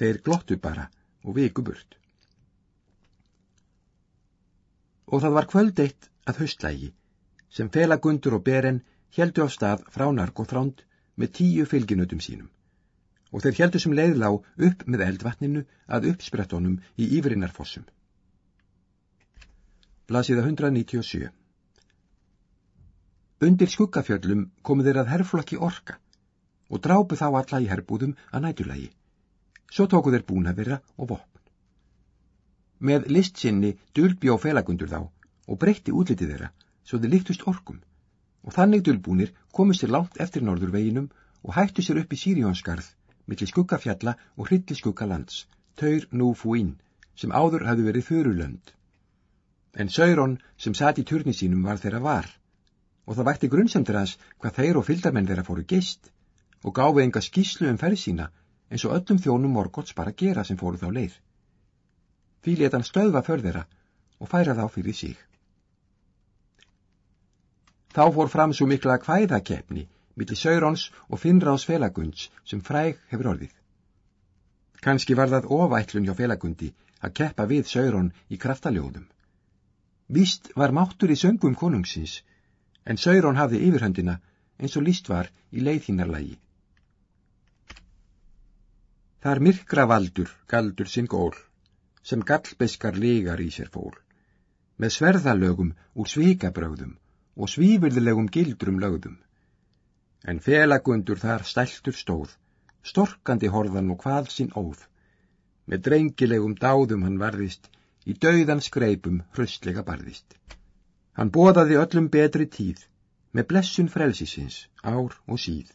Þeir glottu bara og viku burt og það var kvöld eitt að haustlægi sem felagundur og beren heldu á stað frá narkóþránd með tíu fylginutum sínum og þeir heldur sem leiðlá upp með eldvatninu að uppsprettunum í Ífrinnarfossum. Blasiða 197 Undir skuggafjöllum komu þeir að herflokki orka og drápu þá alla í herbúðum að nætulagi. Svo tóku þeir búna þeirra og vopn. Með listsinni dulbjó felagundur þá og breytti útlitið þeirra svo þeir líktust orkum og þannig dulbúnir komu sér langt eftir norðurveginum og hættu sér upp í Sírjónskarð millir skuggafjalla og hrylli skuggalands, Taur nú fúinn, sem áður hafði verið förulönd. En Sauron sem sati í turni sínum var þeirra var, og það vækti grunnsendur hans hvað þeir og fyldarmenn þeirra fóru geist, og gáfi enga skíslu um ferð sína eins og öllum þjónum morgots bara gera sem fóru þá leið. Því let hann stöðva för þeirra og færa þá fyrir sig. Þá fór fram svo mikla kvæðakefni millir Saurons og Finnráðs felagunds sem fræg hefur orðið. Kanski var það ofætlun hjá felagundi að keppa við Sauron í kraftaljóðum. Víst var máttur í söngum konungsins, en Sauron hafði yfirhöndina eins og líst var í leiðhínarlægi. Þar myrkra valdur galdur sinn gól, sem gallbeskar legar í sér fól, með sverðalögum úr svikabröðum og svífyrðilegum gildrum lögðum. En felagundur þar stæltur stóð, storkandi horðan og hvað sinn óð. Með drengilegum dáðum hann varðist, í dauðans greipum hröstlega barðist. Hann bóðaði öllum betri tíð, með blessun frelsisins, ár og síð.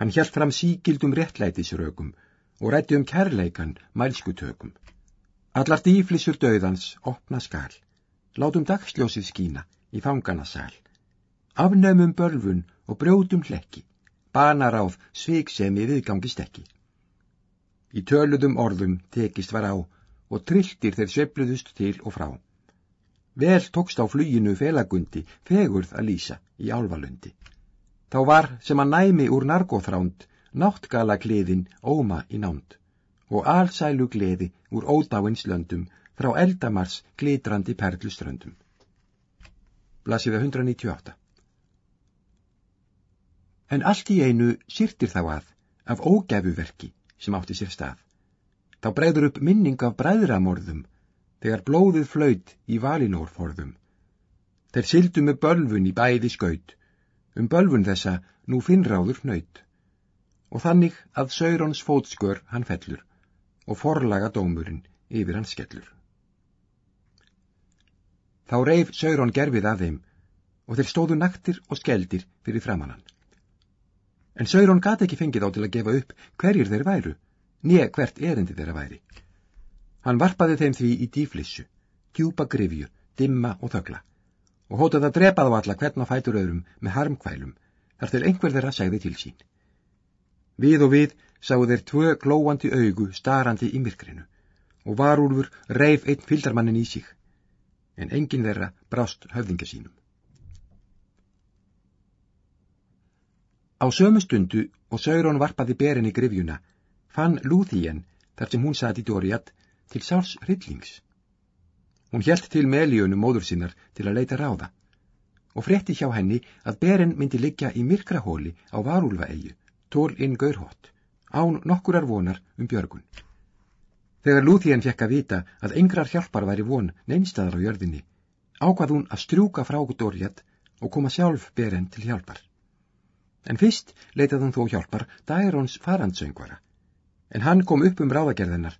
Hann hjælt fram síkildum réttlætisrökum og rætti um kærleikan mælskutökum. Allar dýflissur dauðans opna skal, látum dagsljósið skína, í fanganasal. Afnömmum bölfun og brjótum hlekki, banaráð sveiksemi viðgangist ekki. Í töluðum orðum tekist var á og trilltir þeir svepluðust til og frá. Vel tókst á fluginu felagundi fegurð að lýsa í álvalundi. Þá var sem að næmi úr narkóþránd náttgala gleðin óma í nánd og allsælu gleði úr ódáinslöndum frá eldamars glitrandi perluströndum blasiða 198. En allt í einu sýrtir þá að af ógæfuverki sem átti sér stað. Þá breyður upp minning af bræðramorðum þegar blóðið flöyt í valinórforðum. Þeir sildu með bölfun í bæði skaut, um bölfun þessa nú finnráður nöyt. Og þannig að Saurons fótskör hann fellur og forlaga dómurinn yfir hans skellur. Þá reif Sauron gerfið af þeim og þeir stóðu naktir og skeldir fyrir framannan. En Sauron gati ekki fengið á til að gefa upp hverjir þeir væru, nýja hvert erindi þeirra væri. Hann varpaði þeim því í dýflissu, djúpa grifju, dimma og þögla og hótaði að drepa þá alla hvern á fætur öðrum með harmkvælum þar til einhver þeirra segði til sín. Við og við sáu þeir tvö glóandi augu starandi í myrkrinu og varúlfur reif einn fyldarmannin í sig en engin þeirra brást höfðinga sínum. Á sömu stundu og Sauron varpaði berin í grifjuna, fann Lúþíen, þar sem hún saði Dóriat, til sáls hryllings. Hún hjælt til melíunum móður sinnar til að leita ráða og frétti hjá henni að berin myndi liggja í myrkrahóli á varúlvaegju, tól inn gaurhótt, án nokkurar vonar um björgun. Þegar Lúþíen fekk að vita að yngrar hjálpar væri von neinstæðar á jörðinni, ákvað hún að strjúka frá Dórjad og koma sjálf beren til hjálpar. En fyrst leitað hún þó hjálpar Dærons farandsöngvara, en hann kom upp um ráðagerðinnar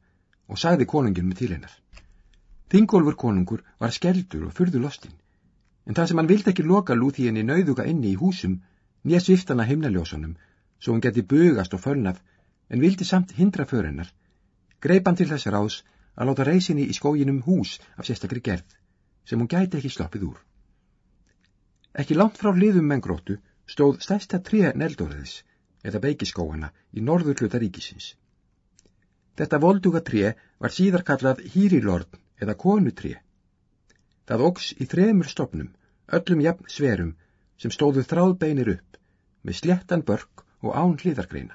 og sagði konungin til hennar. Þingólfur konungur var skeldur og fyrðu lostinn, en það sem hann vildi ekki loka Lúþíenni nauðuga inni í húsum, nýja sviftana heimnaljósunum, svo hún geti bugast og fölnaf, en vildi samt hindra förinnar, greipan til þess ráðs að láta reysinni í skóginum hús af sérstakri gerð, sem hún gæti ekki sloppið úr. Ekki langt frá liðum menngróttu stóð stærsta tré neldóriðis, eða beigiskóhana, í norður hluta ríkisins. Þetta volduga tré var síðar kallað hýrilorn eða konutré. Það ógs í þremur stopnum, öllum jafn sverum, sem stóðu þráðbeinir upp, með slettan börk og án hliðargreina.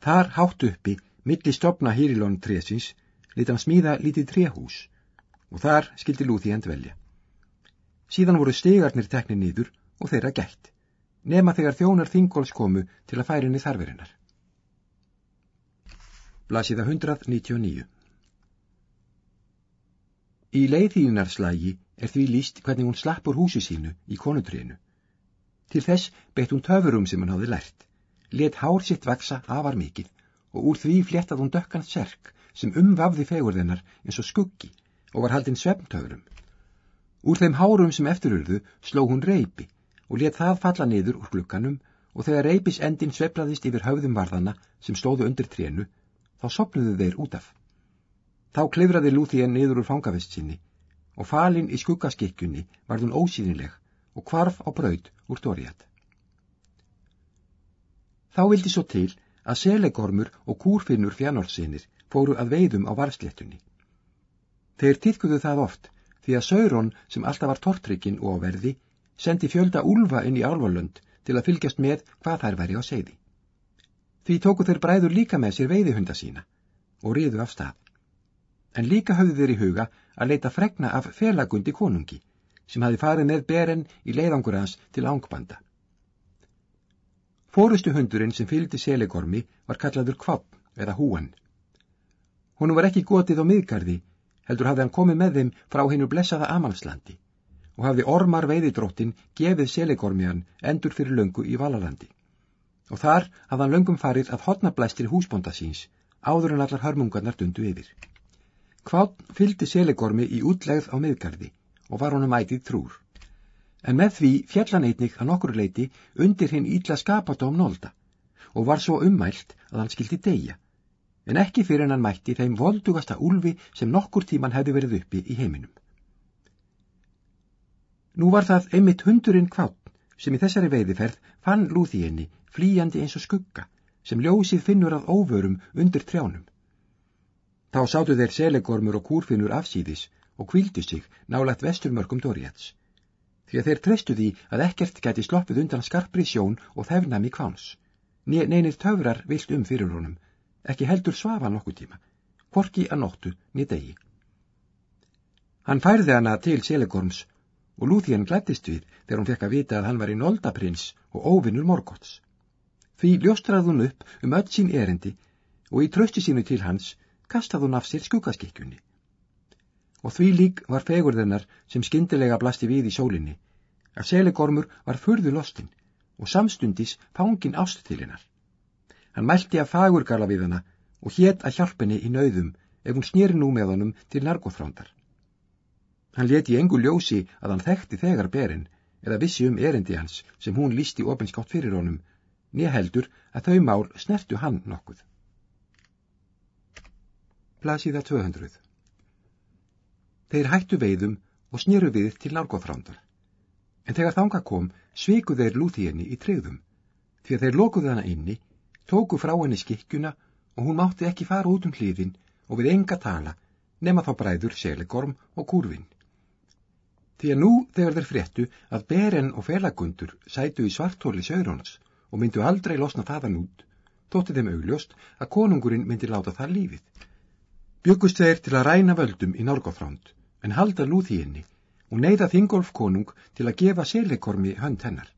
Þar hátt uppi Milli stopna Hýrilón trésins lit hann smíða lítið tréhús og þar skildi Lúði hann dvelja. Síðan voru stegarnir tekni nýður og þeirra gætt, nema þegar þjónar þingóls komu til að færinni þarverinnar. Blasiða 199 Í leiðínarslægi er því líst hvernig hún slappur húsi sínu í konutrínu. Til þess beitt hún töfurum sem hann hafði lært, let hár sitt vaksa afar mikið og úr því fléttað hún dökkan serk sem umvafði fegurðinnar eins og skuggi og var haldinn svefntöfurum. Úr þeim hárum sem eftirurðu sló hún reypi og let það falla niður úr glukkanum og þegar reypis endin sveflaðist yfir höfðum varðana sem stóðu undir trénu, þá sopnuðu þeir út af. Þá klifraði Lúþíen niður úr fangavist sinni og falinn í skuggaskikkjunni varð hún ósýnileg og kvarf á braud úr Dóriat. Þá vildi svo til að selegormur og kúrfinnur fjánálsinir fóru að veiðum á varsléttunni. Þeir týrkuðu það oft því að Saurón sem alltaf var tortrykkin og á verði sendi fjölda úlfa inn í álvalönd til að fylgjast með hvað þær væri á seiði. Því tóku þeir bræður líka með sér veiðihunda sína og riðu af stað en líka hafðu þeir í huga að leita fregna af felagundi konungi sem hafi farið með beren í leiðangur hans til ángbanda. Fórustu hundurinn sem fylgdi selegormi var kallaður kvapp eða húan. Hún var ekki gotið á miðgarði, heldur hafði hann komið með þeim frá hennu blessaða Amalslandi og hafði ormar veiðidróttin gefið selegormiðan endur fyrir löngu í Valalandi. Og þar hafði hann löngum farið að hotna blæstir húsbonda síns áður en allar hörmungarnar dundu yfir. Kván fylgdi selegormi í útlegð á miðgarði og var honum ætið trúr. En með því fjallan einnig að nokkur leiti undir hinn ítla skapata um nólda og var svo ummælt að hann skildi deyja, en ekki fyrir en hann mætti þeim voldugasta úlfi sem nokkur tíman hefði verið uppi í heiminum. Nú var það einmitt hundurinn kván sem í þessari veiðiferð fann lúþíinni flýjandi eins og skugga sem ljósið finnur að óvörum undir trjánum. Þá sátu þeir selegormur og kúrfinnur afsýðis og kvíldu sig nálægt vesturmörgum Dóriats. Því að þeir treystu því að ekkert gæti sloppið undan skarpri sjón og þefnami kváns. Neinir töfrar vilt um fyrir honum, ekki heldur svafa nokkuð tíma, hvorki að nóttu niður degi. Hann færði hana til selegorms og Lúþían glættist við þegar hún fekk að vita að hann var í noldaprins og óvinnur morgots. Því ljóstraði hún upp um öll sín erindi og í trösti sínu til hans kastað hún af sér skuggaskikkjunni. Og því lík var fegurðennar sem skindilega blasti við í sólinni, að selegormur var furðu lostinn og samstundis fángin ást til hennar. Hann mælti að fagurgala við hana og hétt að hjálpenni í nauðum ef hún snýri nú með honum til narkóþrándar. Hann leti engu ljósi að hann þekkti þegar berinn eða vissi um erendi hans sem hún lísti ofinskátt fyrir honum, nýja heldur að þau mál snertu hann nokkuð. Blasiða 200 Þeir hættu veiðum og snýru við til nálgóðfrándar. En þegar þanga kom, sviku þeir lúþíinni í treyðum, því að þeir lokuðu hana inni, tóku frá henni skikkjuna og hún mátti ekki fara út um hlýðin og við enga tala, nema þá bræður selegorm og kúrvin. Því að nú þegar þeir fréttu að beren og felagundur sætu í svartóli sögrónas og myndu aldrei losna þaðan út, tótti þeim augljóst að konungurinn myndi láta það lífið Byggust þeir til að ræna völdum í Norgófránd, en halda lúþíinni og neyða Þingolf konung til að gefa selekormi hönd hennar.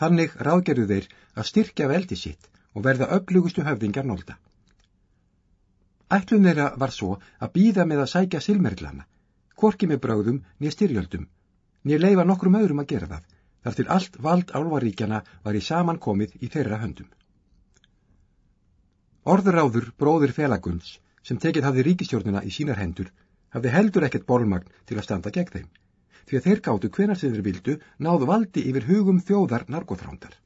Þannig ráðgerðu þeir að styrkja veldi sitt og verða öflugustu höfðingar nólda. Ætlun þeirra var svo að býða með að sækja silmerglana, korki með bráðum nýja styrjöldum, nýja leifa nokkrum öðrum að gera það, þar til allt vald álvaríkjana var í samankomið í þeirra höndum. Orðuráður bróðir felagunds sem tekið hafði ríkistjórnina í sínar hendur, hafði heldur ekkert bólmagn til að standa gegn þeim, því að þeir gáttu hvenar sem þeir vildu náðu valdi yfir hugum þjóðar narkóþrándar.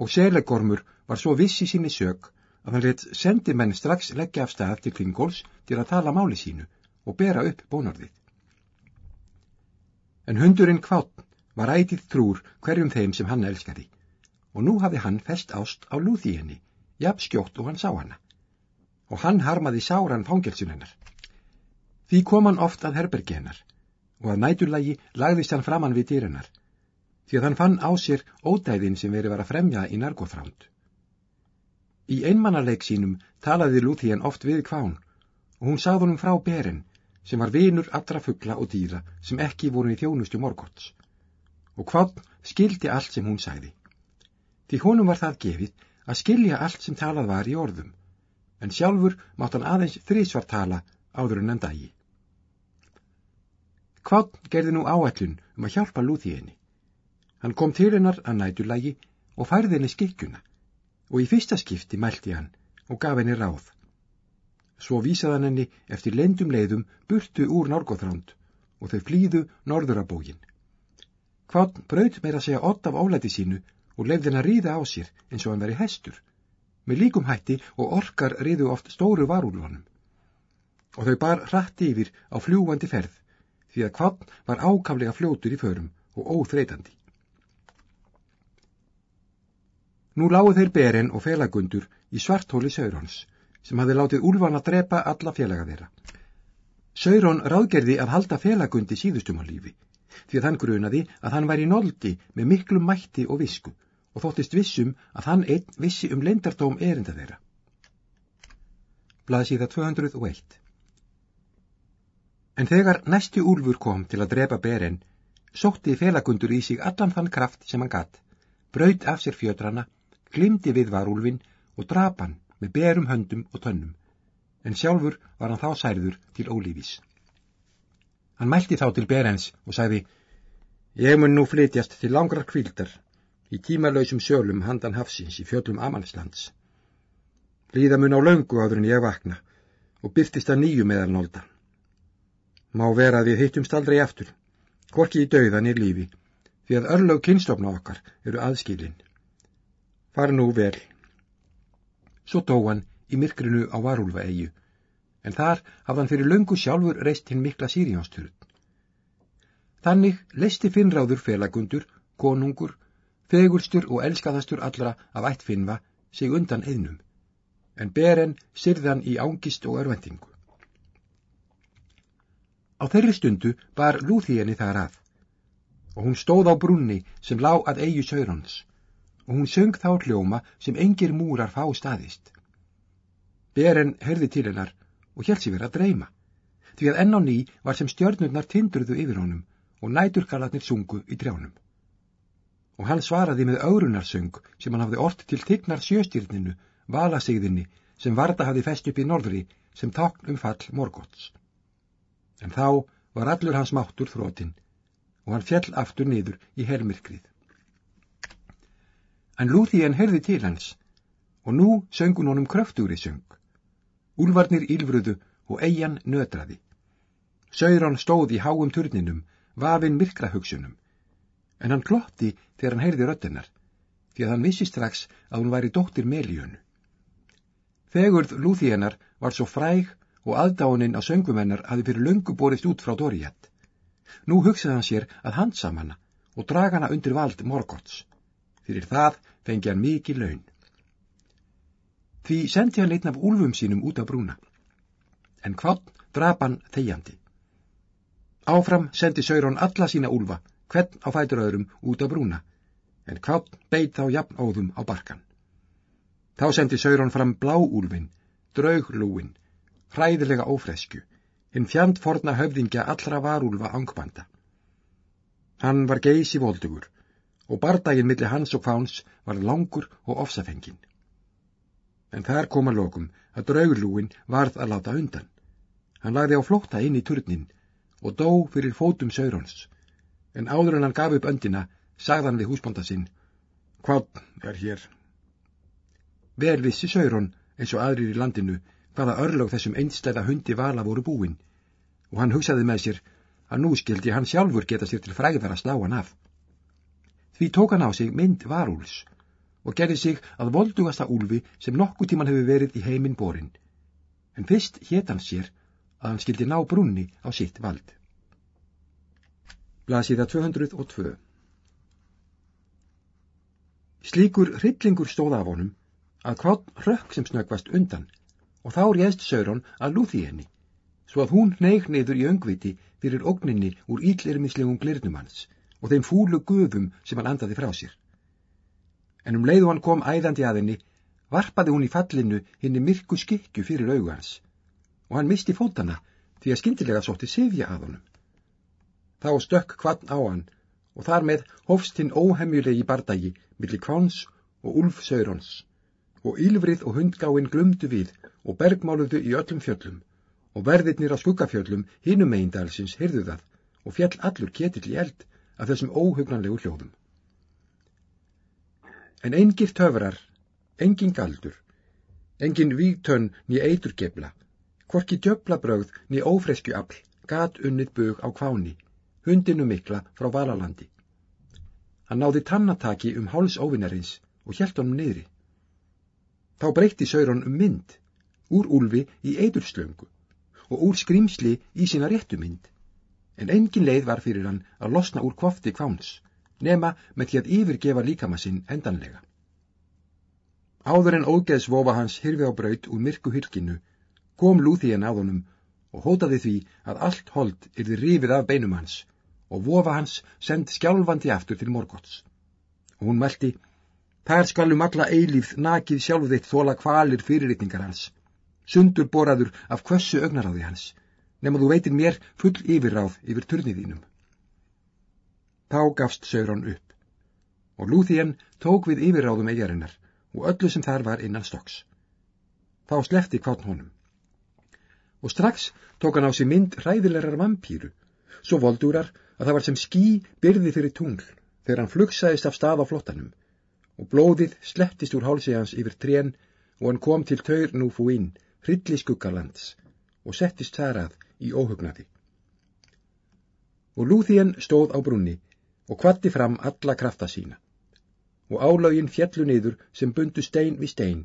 Og selegormur var svo viss í síni sög að hann leitt sendi menn strax leggja af stað til Klingóls til að tala máli sínu og bera upp bónarðið. En hundurinn kvátt var ætið trúr hverjum þeim sem hann elskaði, og nú hafði hann fest ást á lúði henni, jafn skjótt og hann sá hana og hann harmaði sáran fangelsun hennar. Því kom hann oft að herbergi hennar og að næturlægi lagðist hann framann við dýrennar því að hann fann á sér ódæðin sem veri var að fremja í narkóþránd. Í einmannarleik sínum talaði Lúþíen oft við kván og hún sagði honum frá berin sem var vinur allra fuggla og dýra sem ekki voru í þjónustu morgots og kván skildi allt sem hún sagði. Því honum var það gefið að skilja allt sem talað var í orðum en sjálfur mátt hann aðeins þrísvar tala áður en hann dagi. Hvern gerði nú áætlun um að hjálpa Lúði henni. Hann kom til hennar að næturlægi og færði henni skikkjuna og í fyrsta skipti mælti hann og gaf henni ráð. Svo vísaði hann henni eftir lendum leiðum burtu úr Norgóþránd og þau flýðu norðurabógin. Hvern braut meira segja ott af álæti sínu og lefði hann að ríða á sér eins og hann veri hestur, með líkum hætti og orkar riðu oft stóru varúlvanum. Og þau bar hratti yfir á fljúandi ferð, því að hvern var ákaflega fljótur í förum og óþreytandi. Nú lágu þeir beren og felagundur í svarthóli Saurons, sem hafi látið úlvan að drepa alla félaga þeirra. Sauron ráðgerði að halda felagundi síðustum á lífi, því að hann grunaði að hann væri noldi með miklu mætti og visku og þóttist vissum að hann einn vissi um lendardóm erinda þeirra. Blaðsíða 201 En þegar næsti úlfur kom til að drepa beren, sótti felagundur í sig allan þann kraft sem hann gatt, braut af sér fjödrana, glimti við varúlfin og drap hann með berum höndum og tönnum, en sjálfur var hann þá særður til ólífis. Hann mælti þá til berens og sagði, Ég mun nú flytjast til langrar kvildar í tímalauðsum sjölum handan hafsins í fjöllum Amanslands. Líða mun á laungu áður en ég vakna og byrtist að nýju meðal nólda. Má vera að við hittumst aldrei aftur, hvorki í dauðan í lífi, því að örlög kynstofna okkar eru aðskilin. Far nú vel. Svo dó hann í myrkrinu á Varúlfa eigu, en þar hafði hann fyrir löngu sjálfur reist hinn mikla Sýrjánsturð. Þannig leisti Finnráður felagundur, konungur, fegurstur og elskaðastur allra af ættfinnva sig undan eðnum, en beren syrðan í ángist og örvendingu. Á þeirri stundu bar Lúþíenni þar að, og hún stóð á brunni sem lá að eigu saurons, og hún söng þá hljóma sem engir múrar fá staðist. Beren herði til hennar og held sér verið að dreyma, því að enn á ný var sem stjörnurnar tindruðu yfir honum og næturkalatnir sungu í trjánum og hann svaraði með aurunarsöng sem hann hafði ort til þignar sjöstyrninu, valasigðinni, sem Varda hafði fest upp í norðri sem tákn um fall morgots. En þá var allur hans máttur þrótin og hann fjall aftur niður í helmirkrið. En Lúþíen herði til hans og nú söngun honum kröftúri söng. Úlvarnir ílfröðu og eigin nötraði. Sauron stóð í háum turninum, vafinn myrkrahugsunum en hann klotti þegar hann heyrði röttinnar, því að hann vissi strax að hún væri dóttir Melíunu. Þegurð Lúþí hennar var svo fræg og aðdánin á söngumennar hafi fyrir löngu borist út frá Dóriett. Nú hugsaði hann sér að handsam hana og draga hana undir vald Morgots. Fyrir það fengi hann mikið laun. Því sendi hann einn af úlfum sínum út af brúna. En hvern drap hann þegjandi. Áfram sendi Sauron alla sína úlfa hvern á fætur öðrum út á brúna, en hvern beit þá jafn óðum á barkan. Þá sendi Sauron fram bláúlfin, drauglúin, hræðilega ófresku, hinn fjandforna höfðingja allra varúlfa ángpanda. Hann var geysi voldugur og bardaginn millir hans og fáns var langur og ofsafengin. En þar koma lokum að drauglúin varð að láta undan. Hann lagði á flótta inn í turnin og dó fyrir fótum Saurons en áður en hann gaf upp öndina sagðan við húsbónda sinn Hvað er hér? Vel vissi Sauron eins og aðrir í landinu hvaða örlög þessum einstæða hundi vala voru búin og hann hugsaði með sér að nú skildi hann sjálfur geta sér til fræðar að slá hann af. Því tók hann á sig mynd varúls og gerði sig að voldugasta úlfi sem nokkuð tíman hefur verið í heiminn borin. En fyrst hétt hann sér að hann skildi ná brunni á sitt vald. Blasiða 202 Slíkur hryllingur stóð af honum að hvort rökk sem snöggvast undan og þá réðst Sauron að lúði henni, svo að hún neigð neyður í öngviti fyrir ógninni úr íllirmislegum glirnum hans og þeim fúlu guðum sem hann andaði frá sér. En um leiðu hann kom æðandi að henni, varpaði hún í fallinu henni myrku skikju fyrir augu hans og hann misti fótana því að skindilega sótti sifja að honum. Þá stökk kvann á hann og þar með hófst hinn óhemjulegi bardagi millir kváns og úlfsaurons og ylfrið og hundgáinn glumdu við og bergmáluðu í öllum fjöllum og verðirnir á skuggafjöllum hinum meindalsins hyrðu það og fjall allur ketill í eld af þessum óhugnanlegu hljóðum. En engir töfrar, engin galdur, engin vígtönn ný eiturgebla, hvorki djöblabröð ný ófreskju afl, gat unnið bög á kváni, hundinu mikla frá Valalandi. Hann náði tannataki um háls óvinnarins og hjælt honum niðri. Þá breytti Sauron um mynd, úr úlfi í eiturslöngu og úr skrimsli í sína réttu mynd, en engin leið var fyrir hann að losna úr kvofti kváns, nema með því að yfirgefa líkama sinn endanlega. Áður en ógeðsvofa hans hirfi á braut úr myrku hylkinu, kom Lúþíen að honum og hótaði því að allt hold yrði rifið af beinum hans og vofa hans send skjálfandi aftur til morgots. Og hún meldi, þær skalum alla eilífð nakið sjálf þitt þóla kvalir fyrirritningar hans, sundur boraður af kvössu augnaráði hans, nema þú veitir mér full yfirráð yfir turniðínum. Þá gafst Sauron upp, og Lúþíen tók við yfirráðum eigarinnar og öllu sem þar var innan stokks. Þá slefti kvátn honum. Og strax tók hann á sig mynd ræðilegar vampýru, svo voldurar að það var sem ský byrði fyrir tungl þegar hann flugsaðist af stað á flottanum og blóðið slettist úr hálsi hans yfir trén og hann kom til taur nú fúinn, hrylli skuggalands og settist þar að í óhugnaði. Og Lúþíen stóð á brunni og kvatti fram alla krafta sína og álögin fjallu niður sem bundu stein við stein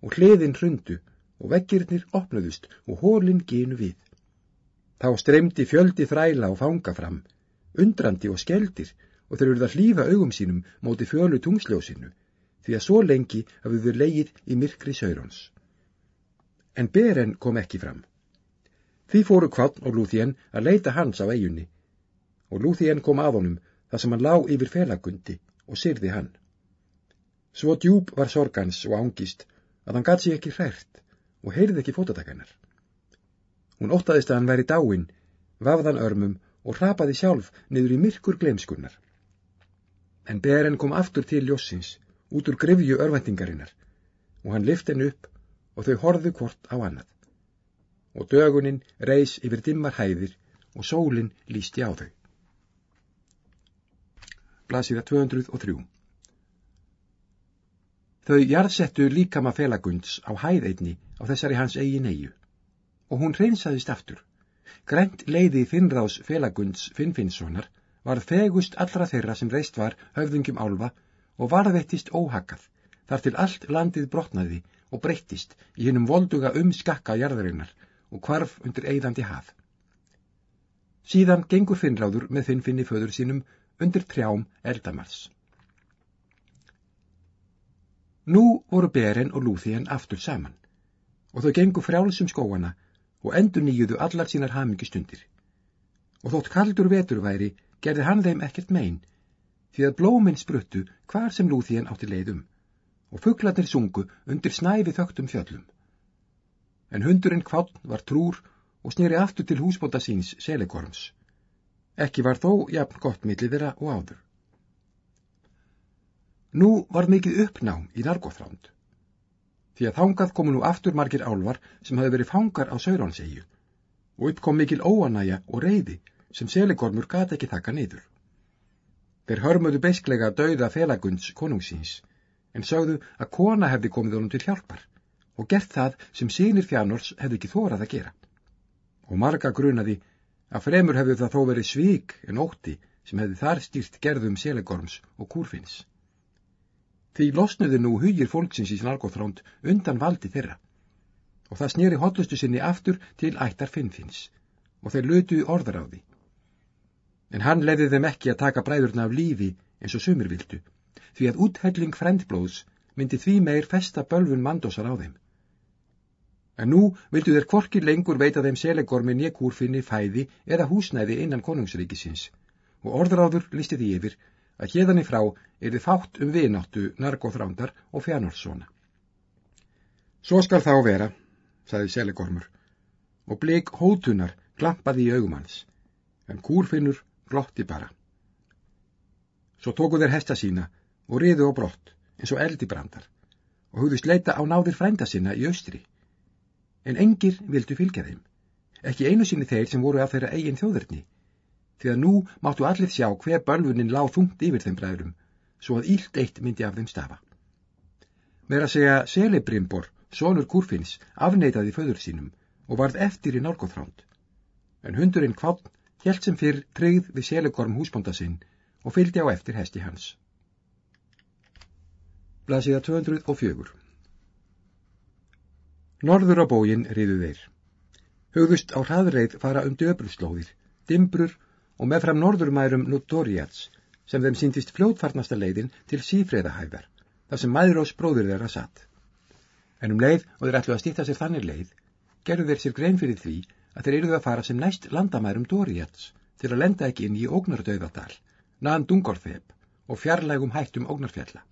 og hliðin hrundu og vekkirnir opnuðust og hólinn ginu við. Þá streymdi fjöldi þræla og fanga fram undrandi og skeldir og þeir eruð að hlýfa augum sínum móti fjölu tungsljósinu, því að svo lengi hafðu þau leið í myrkri saurons. En Beren kom ekki fram. Því fóru Kvotn og Lúþien að leita hans á eigunni, og Lúþien kom að honum þar sem hann lá yfir felagundi og syrði hann. Svo djúb var sorgans og ángist að hann gatt sér ekki hrært og heyrði ekki fótatakennar. Hún óttaðist að hann væri dáin, vafðan örmum og hrapaði sjálf niður í myrkur glemskunnar. En Beren kom aftur til Jossins, út úr grifju örvendingarinnar, og hann lift henn upp og þau horðu hvort á annað. Og döguninn reys yfir dimmar hæðir og sólinn lísti á þau. Blasiða 203 Þau jarðsettu líkama felagunds á hæðeinni á þessari hans eigin eigu og hún reynsaðist aftur Grænt leiði Finnráðs félagunds Finnfinnssonar var fegust allra þeirra sem reist var höfðungjum álfa og varðvettist óhakkað, þar til allt landið brotnaði og breyttist í hennum volduga um skakka jarðarinnar og kvarf undir eigðandi haf. Síðan gengur Finnráður með Finnfinni föður sínum undir trjám eldamars. Nú voru Beren og Lúþíen aftur saman og þau gengur frjálsum skóana og endur nýjuðu allar sínar hamingistundir. Og þótt kaldur vetur væri, gerði hann þeim ekkert megin, því að blóminn spruttu hvar sem lúþíðan átti leiðum, og fugglarnir sungu undir snæfi þögtum fjöllum. En hundurinn kvátn var trúr og snýri aftur til húsbóta síns selekorms. Ekki var þó jafn gott millið þeirra og áður. Nú var mikið uppnám í narkóþránd því að þangað komu nú aftur margir álvar sem hafi verið fangar á Sauronsegju og uppkom mikil óanæja og reyði sem selikormur gati ekki þakka niður. Þeir hörmuðu beisklega dauða felagunds konungsins en sögðu að kona hefði komið honum til hjálpar og gert það sem sínir fjánors hefði ekki þórað að gera. Og marga grunaði að fremur hefði það þó verið svík en ótti sem hefði þar stýrt gerðum selikorms og kúrfinns. Því losnuði nú hugir fólksins í snargóþránd undan valdi þeirra og það snýri hotlustu sinni aftur til ættar finnfinns og þeir lötuði orðar á því. En hann leiði þeim ekki að taka bræðurna af lífi eins og sumir vildu því að úthelling frendblóðs myndi því meir festa bölfun mandosar á þeim. En nú vildu þeir kvorki lengur veita þeim selegormi nekúrfinni fæði eða húsnæði innan konungsríkisins og orðráður listi því yfir að hérðanir frá er þið fátt um vináttu narkóþrándar og fjárnálssona. Svo skal þá vera, saði Selegormur, og bleik hótunar glampaði í augumanns, en kúrfinnur glotti bara. Svo tóku þeir hesta sína og riðu á brott eins og eldibrandar og hugðust leita á náðir frænda sinna í austri, en engir vildu fylgja þeim, ekki einu sinni þeir sem voru af þeirra eigin þjóðurni, því að nú máttu allir sjá hver bölvunin lág þungt yfir þeim bræðurum, svo að ílt eitt myndi af þeim stafa. Meira að segja Celebrimbor, sonur Kurfins, afneitaði föður sínum og varð eftir í nálgóðfránd, en hundurinn kvapn hjælt sem fyrr treyð við Selegorm húsbónda sinn og fylgdi á eftir hesti hans. Blasiða 204 Norður á bógin riðu þeir. Hugðust á hraðreið fara um döbrúslóðir, dimbrur og meðfram norðurmærum Nutoriats sem þeim síndist fljótfarnasta leiðin til sífreðahæfar, þar sem Mæðurós bróður þeirra satt. En um leið og þeir ætlu að stýta sér þannig leið, gerðu þeir sér grein fyrir því að þeir eruðu að fara sem næst landamærum Doriats til að lenda ekki inn í ógnardauðadal, naðan Dungorþeb og fjarlægum hættum ógnarfjalla.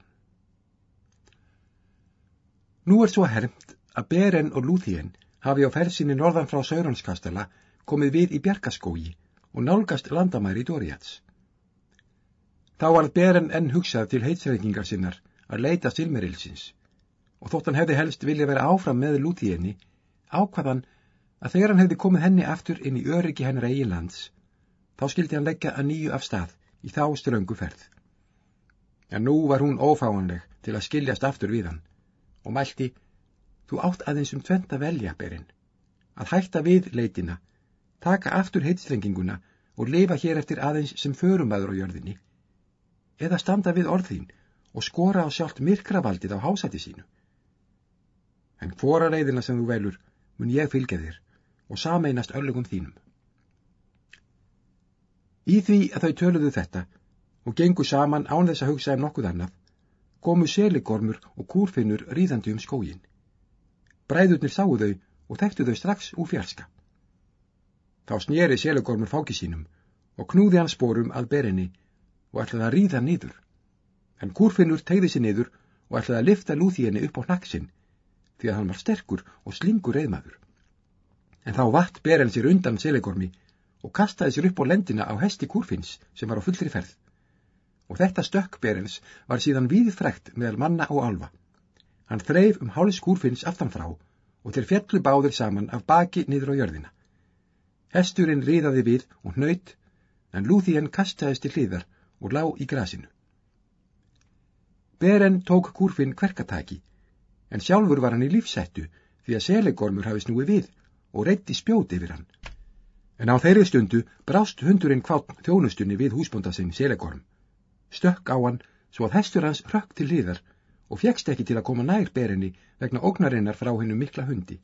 Nú er svo hermt að Beren og Lúthien hafi á fersinni norðan frá Sauronskastala komið við í Bjarkaskógi og nálgast landamæri í Dóriats. Þá var Beren enn hugsað til heitsreikingar sinnar að leita Silmerilsins og þótt hann hefði helst vilja vera áfram með Lúthienni ákvaðan að þegar hann hefði komið henni aftur inn í öryggi hennar eiginlands þá skildi hann leggja að nýju af stað í þá ströngu ferð. En nú var hún ófáanleg til að skiljast aftur við hann og mælti, þú átt aðeins um tvent að velja, berinn, að hætta við leitina, taka aftur heitstrenginguna og lifa hér eftir aðeins sem förumæður á jörðinni, eða standa við orðín og skora á sjálft myrkravaldið á hásæti sínu. En hvora leiðina sem þú velur mun ég fylgja þér og sameinast örlugum þínum. Í því að þau töluðu þetta og gengu saman án þess að hugsa um nokkuð annað, komu seligormur og kúrfinnur ríðandi um skógin. Bræðurnir sáu þau og þekktu þau strax úr fjarska. Þá snýri seligormur fáki sínum og knúði hann spórum að berinni og ætlaði að ríða niður. En kúrfinnur tegði sér niður og ætlaði að lifta lúþíinni upp á hnakksinn því að hann var sterkur og slingur reyðmaður. En þá vatt berin sér undan seligormi og kastaði sér upp á lendina á hesti kúrfinns sem var á fullri ferð og þetta stökkberins var síðan víðfrekt meðal manna og alfa. Hann þreif um hális skúrfinns aftanfrá og þeir fjallu báðir saman af baki niður á jörðina. Hesturinn riðaði við og hnaut, en Lúþíen kastaðist til hliðar og lá í grasinu. Beren tók kúrfinn kverkataki, en sjálfur var hann í lífsættu því að selegormur hafi snúið við og reytti spjóti yfir hann. En á þeirri stundu brást hundurinn kvátn þjónustunni við húsbóndasinn selegorm stökk á hann svo að hestur hans rökk til hliðar og fjekst ekki til að koma nær berinni vegna ógnarinnar frá hennu mikla hundi.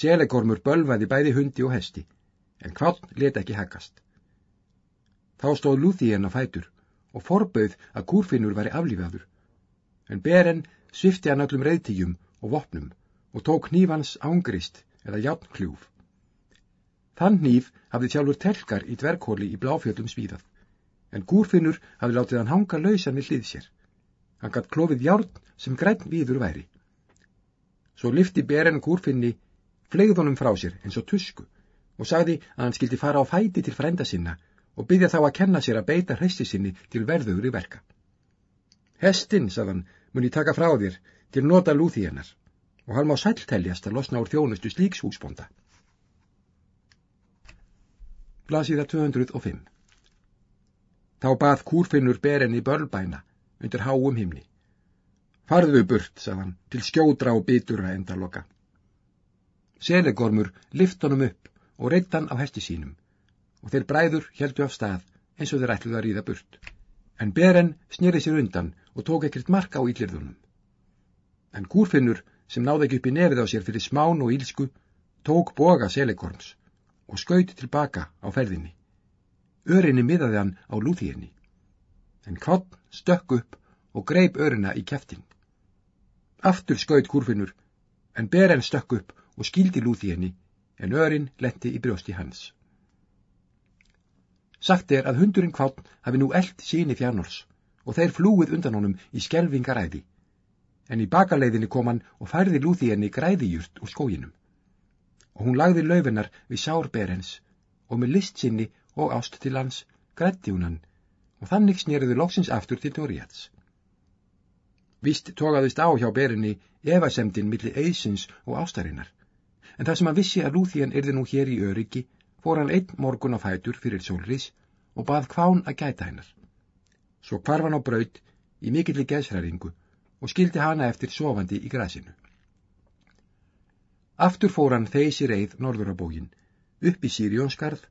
Selegormur bölvaði bæði hundi og hesti, en kváln let ekki hagast. Þá stóð Lúþíen á fætur og forbauð að kúrfinnur væri aflífaður, en beren svifti hann öllum reyðtígjum og vopnum og tók hnífans ángrist eða játnkljúf. Þann hníf hafði sjálfur telkar í dverghóli í bláfjöldum svíðað en gúrfinnur hafði látið hann hanga lausan við hlið sér. Hann gatt klófið járn sem græn viður væri. Svo lifti beren gúrfinni flegðunum frá sér eins og tusku og sagði að hann skildi fara á fæti til frenda sinna og byggja þá að kenna sér að beita hreisti sinni til verðugur í verka. Hestin, sagðan, mun ég taka frá þér til nota lúði hennar og hann má sælteljast að losna úr þjónustu slíks húsbónda. Blasiða 205 Þá bað kúrfinnur beren í börlbæna undir háum himni. Farðu burt, sagðan, til skjódra og bitura endaloka. Selegormur lift honum upp og reitt hann á hesti sínum og þeir bræður heldu af stað eins og þeir ætluð að ríða burt. En beren snýri sér undan og tók ekkert marka á íllirðunum. En kúrfinnur, sem náði ekki upp í nefið á sér fyrir smán og ílsku, tók boga Selegorms og skaut tilbaka á ferðinni. Örinni miðaði hann á lúþíinni. En Kvann stökk upp og greip örina í kæftin. Aftur skaut kurfinur, en Beren stökk upp og skildi lúþíinni, en örin letti í brjósti hans. Sagt er að hundurinn Kvann hafi nú eld síni fjárnors og þeir flúið undan honum í skelvingaræði. En í bakaleiðinni kom hann og færði lúþíinni græðijurt úr skóginum. Og hún lagði laufinar við sár Berens og með list sinni og ást til hans grætti hún hann og þannig snýriðu loksins aftur til Dóriats. Vist tókaðist á hjá berinni evasemdin millir eisins og ástarinnar en þar sem hann vissi að Lúþíen yrði nú hér í öryggi, fór hann einn morgun á fætur fyrir sólrís og bað kván að gæta hennar. Svo kvarf hann á braut í mikilli geðsræringu og skildi hana eftir sofandi í græsinu. Aftur fór hann þeysi reið norður á bógin, upp í Sírjónskarð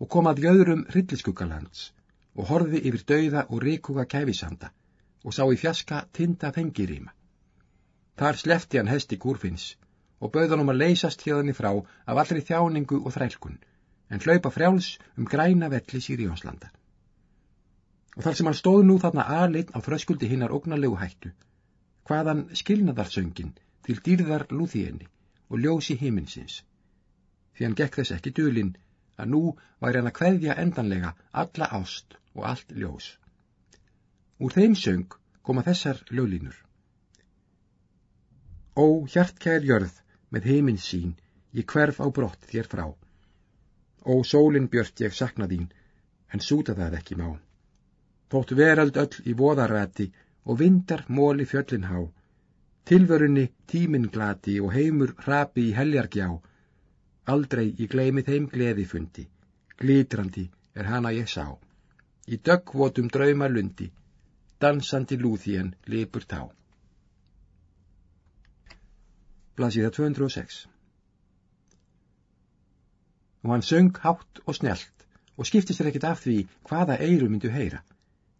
og kom að jöðrum hrylliskuggalands og horfi yfir dauða og ríkuga kæfisanda og sá í fjaska tinda fengiríma. Þar slefti hann hesti Gúrfinns og bauð hann um að leysast hjóðinni frá af allri þjáningu og þrælkun, en hlaupa frjáls um græna velli Sírjónslandar. Og þar sem hann stóð nú þarna aðleinn á þröskuldi hinnar ógnarlegu hættu, hvaðan skilnaðarsöngin til dýrðar lúþíinni og ljósi himinsins. Því hann gekk þess ekki dölinn að nú væri hann að kveðja endanlega alla ást og allt ljós. Úr þeim söng koma þessar löglínur. Ó, hjartkær jörð með heiminn sín, ég hverf á brott þér frá. Ó, sólinn björt ég sakna þín, en súta það ekki má. Þótt verald öll í voðaræti og vindar móli fjöllin há. Tilvörunni tíminn glati og heimur hrapi í heljargjá. Aldrei ég gleimi þeim gleði fundi, glitrandi er hana ég sá. Í döggvotum drauma lundi, dansandi lúþíen lipur tá. Blasiða 206 Og hann söng hátt og snjált og skiptist sér ekkit af því hvaða eiru myndu heyra,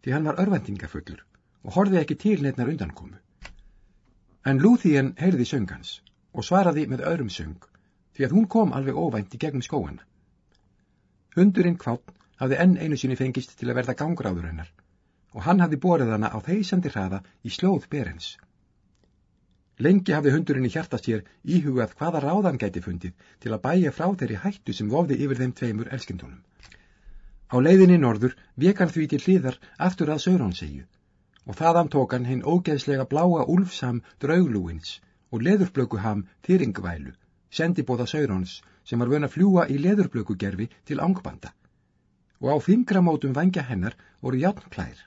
því hann var örvendingafullur og horfið ekki til neittnar undankomu. En Lúþíen heyrði söngans og svaraði með öðrum söng, því að hún kom alveg óvænt í gegnum skóana. Hundurinn kvátt hafði enn einu sinni fengist til að verða gangráður hennar og hann hafði borið hana á þeisandi hraða í slóð berens. Lengi hafði hundurinn í hjarta sér íhugað hvaða ráðan gæti fundið til að bæja frá þeirri hættu sem vofði yfir þeim tveimur elskendunum. Á leiðinni norður vekan því til hliðar aftur að Sauronsegju og þaðan tók hann hinn ógeðslega bláa úlfsam drauglúins og leðurblökuham þyringvælu, sendibóða Saurons sem var vöna fljúa í leðurblökugerfi til ángbanda og á fingramótum vangja hennar voru játnklær.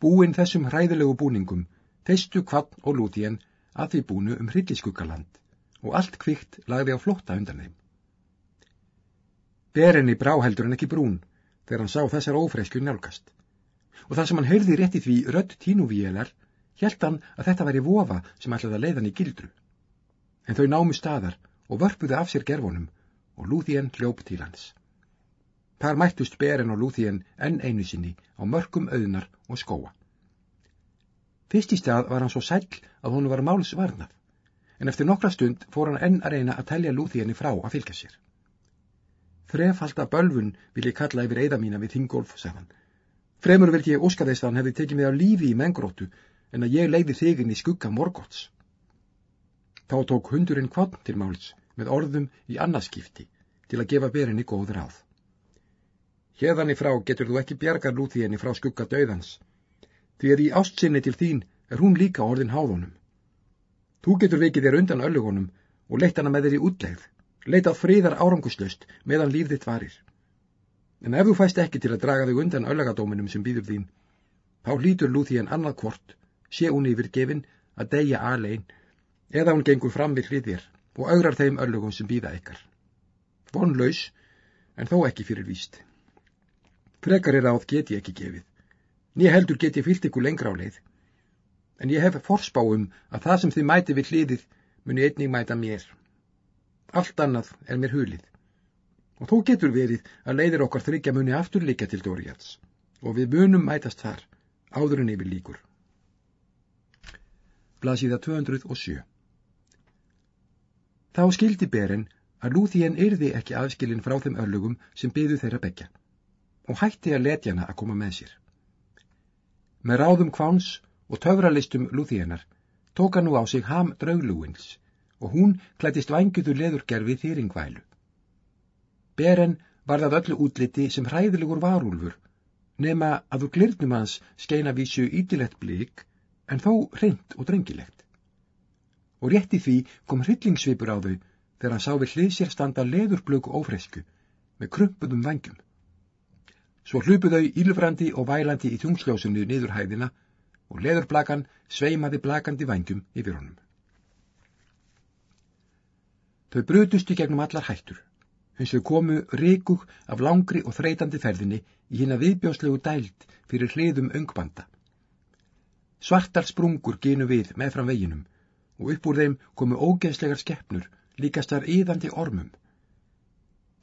Búinn þessum hræðilegu búningum feistu kvann og lútien að því búnu um hrylliskuggaland og allt kvikt lagði á flotta undan þeim. Berinni brá heldur en ekki brún þegar hann sá þessar ófresku njálkast og þar sem hann heyrði rétti því rött tínuvíelar hjælt hann að þetta væri vofa sem ætlaði að leiðan í gildru. En þau námu staðar og vörpuði af sér gerfonum og Lúþien hljóp til hans. Þar mættust Berin og Lúþien enn einu sinni á mörgum auðnar og skóa. Fyrst í stað var hann svo sæl að hún var máls varnað, en eftir nokkra stund fór hann enn að reyna að telja lúþíinni frá að fylgja sér. Þrefalda bölvun vil ég kalla yfir eða mína við þingolf, sagðan. Fremur vildi ég óska þess að hann hefði tekið mig á lífi í mengróttu en að ég leiði þiginn í skugga morgóts. Þá tók hundurinn kvann til máls með orðum í annarskipti til að gefa berinni góð ráð. Hérðan í frá getur þú ekki bjargar lúþíinni frá skugga döðans því að í ástsinni til þín er hún líka orðin háðunum. Þú getur vikið þér undan öllugunum og leitt hana með þér í útlegð, leitað fríðar áranguslöst meðan líf þitt varir. En ef þú fæst ekki til að draga þig undan öllugadóminum sem býður þín, þá hlýtur lúði en annað hvort, sé hún yfir gefin að deyja aðlein, eða hún gengur fram við hliðir og augrar þeim öllugum sem býða ykkar. Vonlaus, en þó ekki fyrir víst. Frekar er áð geti ekki gefið. Nýja heldur get ég fyllt ykkur lengra á leið. En ég hef forspáum að það sem þið mæti við hliðið muni einnig mæta mér. Allt annað er mér hulið. Og þó getur verið að leiðir okkar þryggja muni aftur líka til Dóriats og við munum mætast þar áður en yfir líkur. Blasiða 207 Þá skildi Beren að Lúþíen yrði ekki aðskilin frá þeim örlugum sem byðu þeirra begja og hætti að letjana að koma með sér. Með ráðum kváns og töfralistum lúþíenar tók hann nú á sig ham drauglúins og hún klættist vanguður leðurgerfi þýringvælu. Beren var það öllu útliti sem hræðilegur varúlfur, nema að úr glirnum hans skeina vísu ídilegt blík en þó reynd og drengilegt. Og rétti því kom hryllingsvipur á þau þegar hann sá við hlið sér standa leðurblöku ófresku með krumpuðum vangjum. Svo hlupu þau ílfrandi og vælandi í tungsljósinu niður hæðina og leðurblakan sveimaði blakandi vangjum yfir honum. Þau brutustu gegnum allar hættur, eins og komu ríkug af langri og þreytandi ferðinni í hinn að viðbjóslegu dælt fyrir hliðum öngbanda. Svartar sprungur genu við með fram veginum og upp úr þeim komu ógeðslegar skeppnur, líkastar íðandi ormum.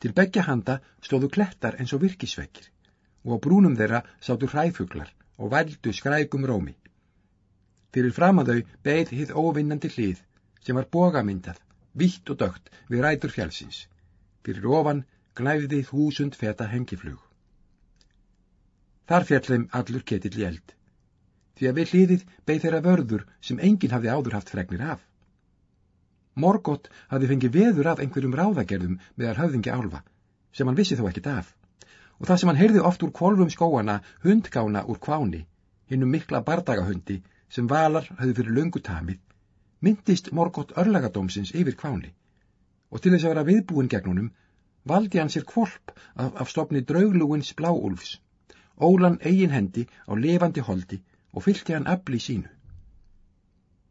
Til begja handa stóðu klettar eins og virkisvekkir og á brúnum þeirra sátu hræðfuglar og vældu skrækum rómi. Fyrir fram að þau beigð hið óvinnandi hlið sem var bogamyndað vitt og dögt við rætur fjálsins. Fyrir ofan glæði þúsund feta hengiflug. Þar fjallum allur ketill í eld. Því að við hliðið beigð þeirra vörður sem enginn hafði áður haft fregnir af. Morgott hafði fengið veður af einhverjum ráðagerðum meðal höfðingi álfa, sem hann vissi þó ekkit af, og það sem hann heyrði oft úr kvolvum skóana hundgána úr kváni, hinnum mikla bardagahundi sem valar hafði fyrir löngu tamið, myndist Morgott örlagadómsins yfir kváni og til þess að vera viðbúin gegn honum valdi hann sér kvolp af, af stopni drauglúins bláúlfs, ólan eigin hendi á levandi holdi og fylgti hann afli sínu.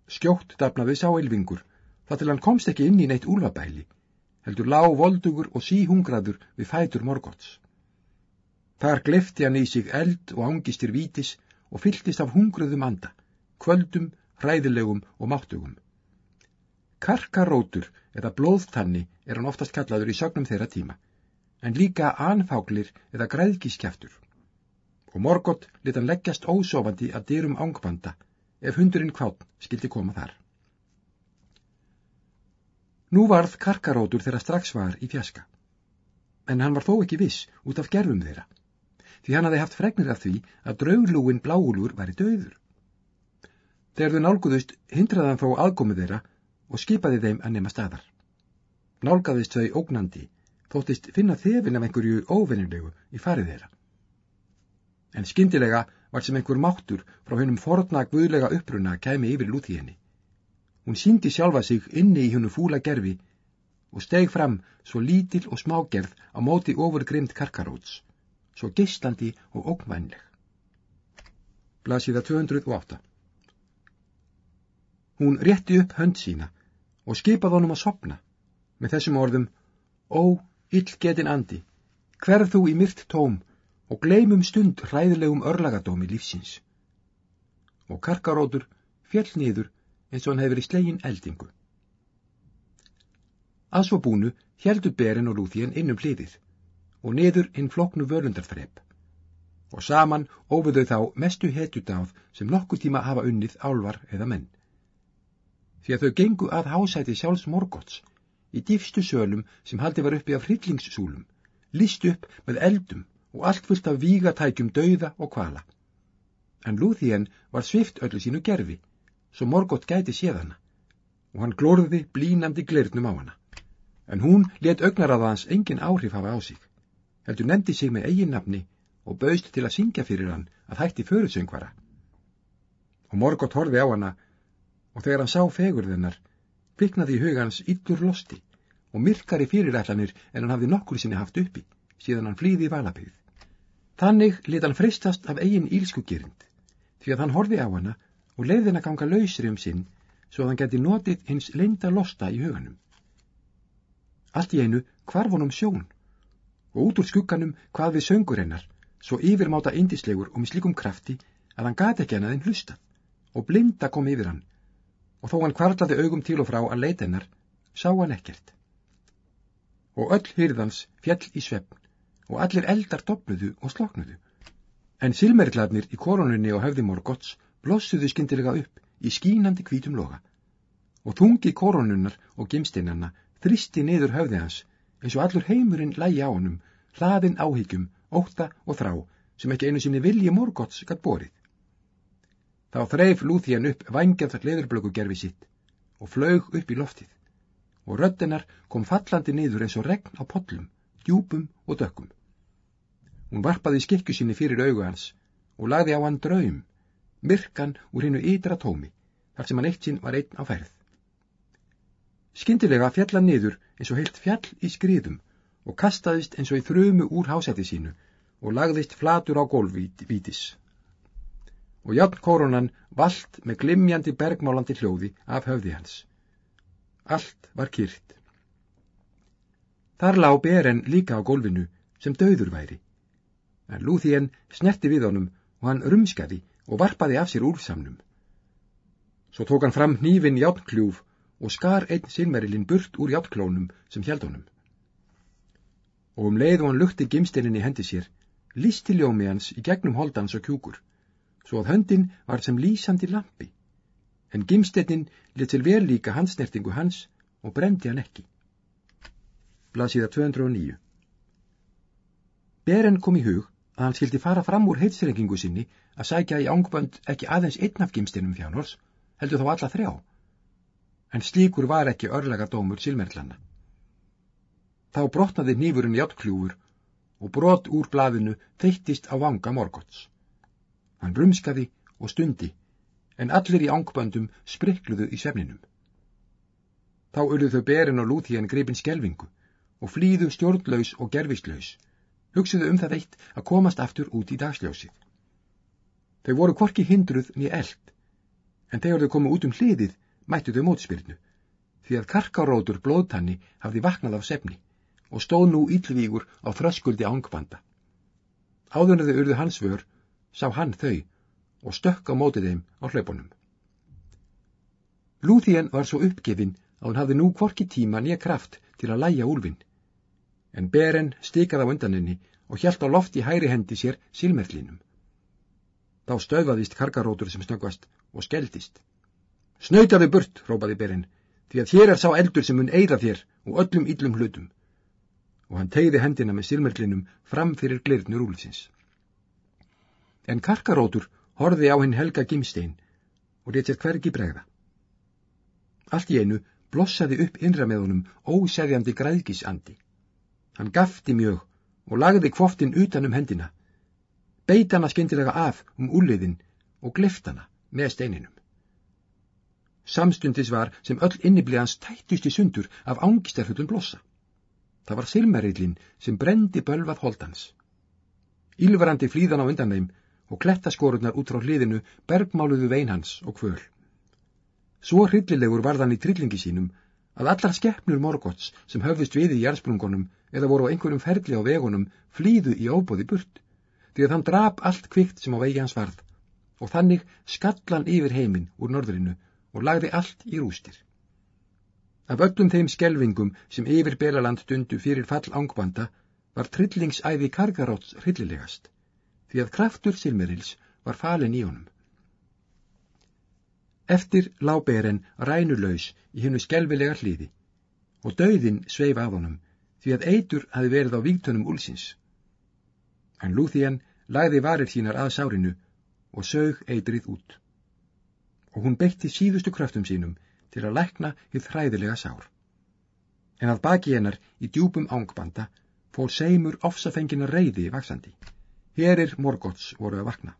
Skjótt dafnaði sá ylvingur, það til hann komst ekki inn í neitt úlfabæli, heldur lág voldugur og síhungraður við fætur Morgotts. Þar glefti hann í sig eld og ángistir vítis og fylgtist af hungruðum anda, kvöldum hræðilegum og máttugum. Karkarótur eða blóðtanni er hann oftast kallaður í sögnum þeirra tíma, en líka anfáglir eða græðkiskjaftur. Og Morgott lit hann leggjast ósofandi að dyrum ángbanda ef hundurinn kvátn skildi koma þar. Nú varð karkarótur þeirra strax var í fjaska, en hann var þó ekki viss út af gerfum þeirra, því hann hafi haft fregnir af því að drauglúin bláulur væri döður. Þegar þau nálguðust hindraði hann þó aðgómið þeirra og skipaði þeim að nema staðar. Nálgaðist þau ógnandi, þóttist finna þefin af einhverju óvinnilegu í farið þeirra. En skyndilega var sem einhver máttur frá hennum forna guðlega uppruna kæmi yfir lúti henni. Hún síndi sjálfa sig inni í hennu fúla gerfi og steg fram svo lítil og smágerð á móti ofur grimt karkaróts, svo gistlandi og ógnvænleg. Blasiða 208 Hún rétti upp hönd sína og skipaði honum að sopna með þessum orðum Ó, illgetin andi, hverð þú í myrt tóm og gleymum stund hræðilegum örlagadómi lífsins. Og karkarótur fjell niður eins og hann hefur í slegin eldingu. Að svo búnu heldur berin og lúþíen innum hliðið og niður hinn floknu völundarþrepp og saman ófuðu þá mestu hetjudáð sem nokkuð tíma hafa unnið álvar eða menn því að þau gengu að hásæti sjálfs Morgots í dýfstu sölum sem haldi var uppi af hryllingssúlum, líst upp með eldum og allt fullt af vígatækjum dauða og kvala. En Lúþíen var svift öllu sínu gerfi, svo Morgot gæti séð hana, og hann glórði blínandi glirnum á hana. En hún let augnaráðans engin áhrif hafa á sig, heldur nefndi sig með eigin nafni og bauðst til að syngja fyrir hann að hætti förusöngvara. Og Morgot horfi á hana og þegar hann sá fegurðinnar, kviknaði í hugans yllur losti og myrkari fyrirætlanir en hann hafði nokkur sinni haft uppi, síðan hann flýði í valabíð. Þannig lit hann fristast af eigin ílskugerind, því að hann horfi á hana og leiði henn að ganga lausri um sinn, svo að hann geti notið hins leinda losta í huganum. Allt í einu hvarf honum sjón, og út úr skugganum hvað við söngur hennar, svo yfirmáta indislegur og með slikum krafti að hann gati ekki hennaðinn hlusta, og blinda kom yfir hann og þó hann kvartlaði augum til og frá að leita hennar, sá hann ekkert. Og öll hyrðans fjall í svefn og allir eldar dopnuðu og sloknuðu. En silmergladnir í koronunni og höfði morgots blossuðu skindilega upp í skínandi kvítum loga og þungi koronunnar og gemstinnanna þristi niður höfði hans eins og allur heimurinn lægi á honum, hlaðin áhyggjum, óta og þrá sem ekki einu sinni vilji morgots gatt borið. Þá þreif Lúþían upp vangjað leðurblökugerfi sitt og flög upp í loftið og röddenar kom fallandi niður eins og regn á pollum, djúpum og dökkum. Hún varpaði skikku sinni fyrir augu hans og lagði á hann draum, myrkan úr hinnu ytra tómi, þar sem hann eitt sinn var einn á ferð. Skyndilega fjalla niður eins og heilt fjall í skriðum og kastaðist eins og í þrömu úr hásæti sínu og lagðist flatur á gólvítis og jafn koronan vald með glimjandi bergmálandi hljóði af höfði hans. Allt var kýrt. Þar lá Beren líka á gólfinu sem döður væri. En Lúþien snerti við honum og hann rumskaði og varpaði af sér úrsamnum. Svo tók hann fram hnífin játnkljúf og skar einn silmerilinn burt úr játklónum sem held honum. Og um leið og hann lukti gimstinin í hendi sér, lísti ljómi hans í gegnum holdans og kjúkur, svo að höndin var sem lýsandi lampi, en gimstinin lit til vel líka hansnertingu hans og brendi hann ekki. Blasiða 209 Beren kom í hug að hann skildi fara fram úr heitsrengingu sinni að sækja í ángbönd ekki aðeins einn af gimstinum fjánors, heldur þá alla þrjá. En slíkur var ekki örlega dómur silmerlanna. Þá brotnaði nýfurinn játtkljúfur og brot úr blaðinu þeittist á vanga morgots. Hann rumskaði og stundi, en allir í ángböndum sprikluðu í sefninum. Þá urðu þau berin og lúþíjan gripin skelvingu og flýðu stjórnlaus og gerfislaus, hugsuðu um það eitt að komast aftur út í dagsljósið. Þau voru korki hindruð nýja eld, en þegar þau komu út um hliðið mættu þau mótspyrnu, því að karkarótur blóðtanni hafði vaknað af sefni og stóð nú íllvígur á þröskuldi ángvanda. Áðurna þau urðu hans vör, sá hann þau og stökk á mótið þeim á hlaupunum. Lúþíen var svo uppgefin að hún hafði nú kvorki tíma nýja kraft til að læja úlfinn, en Beren stikað á undaninni og hjælt á loft í hæri hendi sér silmerlinum. Þá stöðvaðist kargarótur sem snöggvast og skeldist. Snautaði burt, rópaði Beren, því að þér er sá eldur sem mun eigða þér og öllum yllum hlutum. Og hann tegði hendina með silmerlinum fram fyrir glirnur úlfsins. En kargarótur horfi á hinn helga gimstein og létt sér hvergi bregða. Allt í einu blossaði upp innra með honum óseðjandi græðgisandi. Hann gafti mjög og lagði kvoftin utan um hendina, beit hana skyndilega af um úliðin og glift hana með steininum. Samstundis var sem öll innibliðans tættust í sundur af ángistarhullum blossa. Það var silmerillin sem brendi bölvað holdans. Ílvarandi flýðan á undan þeim og klettaskórurnar út frá hliðinu bergmáluðu vein hans og kvöl. Svo hryllilegur varðan í trillingi sínum að allar skeppnur morgots sem höfðust við í jærsprungunum eða voru á einhverjum ferli á vegunum flýðu í óbóði burt, því að hann drap allt kvikt sem á vegi hans varð og þannig skallan yfir heiminn úr norðrinu og lagði allt í rústir. Af öllum þeim skelvingum sem yfir Belaland dundu fyrir fall ángbanda var trillingsæði kargaróts hryllilegast, því að kraftur Silmerils var falin í honum. Eftir lá Beren rænulaus í hennu skelvilega hliði og dauðin sveif af honum því að eitur hafi verið á vígtönum úlsins. En Lúþían lagði varir sínar að sárinu og sög eitrið út. Og hún beitti síðustu kröftum sínum til að lækna hitt hræðilega sár. En að baki hennar í djúpum ángbanda fór seimur ofsafengina reyði vaksandi. Herir morgots voru að vakna.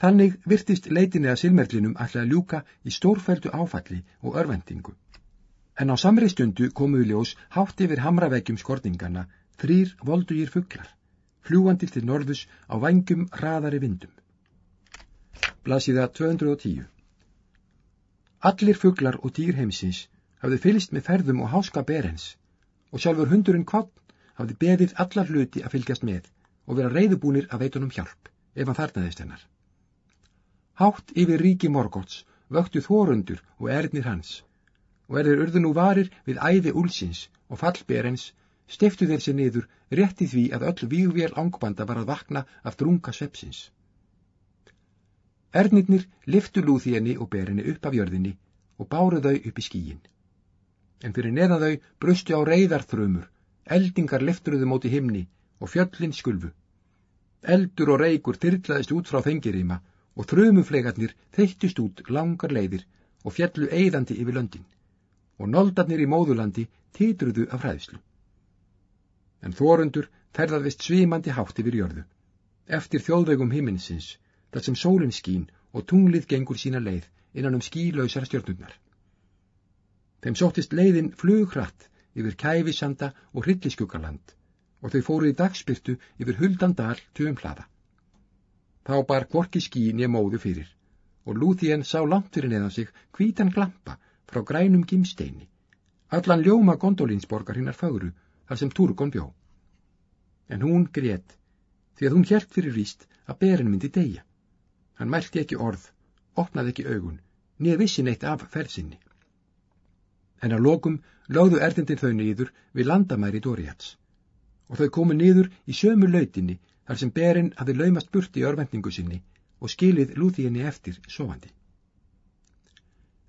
Þannig virtist leitinni að silmerlinum að ljúka í stórfældu áfalli og örvendingu. En á samri stundu komuðu ljós hátt yfir hamraveggjum skorningarna þrýr voldugir fugglar, fljúandi til norðus á vangum hraðari vindum. Blasiða 210 Allir fugglar og dýr heimsins hafði fylgst með ferðum og háska berens og sjálfur hundurinn kvapn hafði beðið allar hluti að fylgjast með og vera reyðubúnir að veitunum hjálp ef hann þarnaðist hennar. Hátt yfir ríki morgots vöktu þórundur og erðnir hans og er þeir urðu nú varir við æði úlsins og fallberens stiftu þeir sér niður rétti því að öll vígvél ángbanda var að vakna af drunga svepsins. Erðnirnir liftu lúþíenni og berinni upp af jörðinni og báru þau upp í skíin. En fyrir neðan þau brustu á reyðarþrömur, eldingar lifturuðu móti himni og fjöllin skulfu. Eldur og reykur þyrrlaðist út frá þengirima og þrumuflegarnir þeittist út langar leiðir og fjallu eigðandi yfir löndin og noldarnir í móðulandi týtruðu af hræðslu. En þórundur ferðaðist svimandi hátt yfir jörðu, eftir þjóðvegum himinsins, þar sem sólinn skín og tunglið gengur sína leið innan um skílausar stjórnurnar. Þeim sóttist leiðin flughratt yfir kæfisanda og hrylliskuggarland og þau fóruði dagspyrtu yfir huldandal tjóum hlaða. Þá bar kvorki skín ég móðu fyrir og Lúþien sá langt fyrir neðan sig hvítan glampa frá grænum gimsteini, Allan ljóma gondolinsborgar hinnar fögru þar sem Turgon bjó. En hún grét því að hún hjælt fyrir víst að berin myndi deyja. Hann mælti ekki orð, opnaði ekki augun, nýja vissin eitt af ferðsynni. En að lokum lögðu erðindir þau niður við landamæri Dóriats og þau komu niður í sömu lautinni þar sem berin hafi laumast burt í örvendingu sinni og skilið lúþíinni eftir sofandi.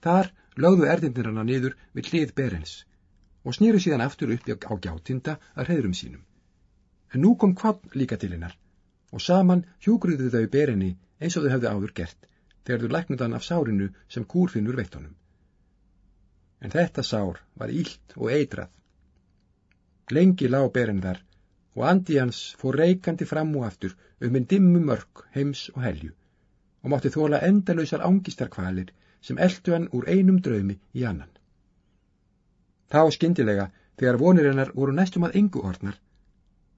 Þar lögðu erðindir hana niður við hlið berins og snýru síðan aftur upp á gjátinda að hreðrum sínum. En nú kom kvapn líka til hennar og saman hjúgruðu þau berinni eins og þau hefðu áður gert þegar þau læknudan af sárinu sem kúrfinnur veittunum. En þetta sár var ílt og eitrað. Lengi lág berin þar og andi hans fór reikandi fram og aftur um en dimmu mörg heims og helju og mátti þóla endalöysar ángistarkvalir sem eldu hann úr einum draumi í annan. Þá skindilega, þegar vonir hennar voru næstum að yngu orðnar,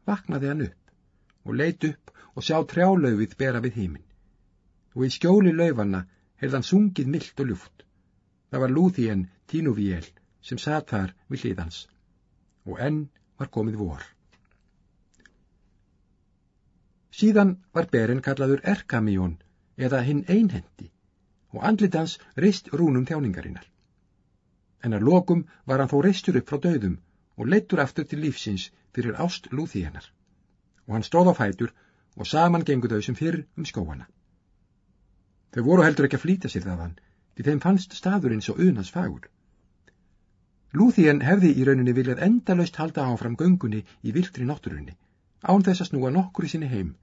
vaknaði hann upp og leit upp og sjá trjálaufið bera við heiminn. Og í skjóli laufanna hefði hann sungið myllt og ljúft. Það var Lúþíen Tínuvíel sem satt þar við hliðans. Og enn var komið vor. Síðan var berin kallaður Erkamíón eða hinn einhendi og andlitans reist rúnum þjáningarinnar. En að lokum var hann þó reistur upp frá döðum og leittur aftur til lífsins fyrir ást lúði hennar. Og hann stóð á fætur og saman gengu þau sem fyrir um skóana. Þau voru heldur ekki að flýta sér þaðan, því þeim fannst staðurinn svo unans fagur. Lúþíen hefði í rauninni viljað endalaust halda áfram göngunni í viltri náttúrunni, án þess að snúa nokkur í sinni heim,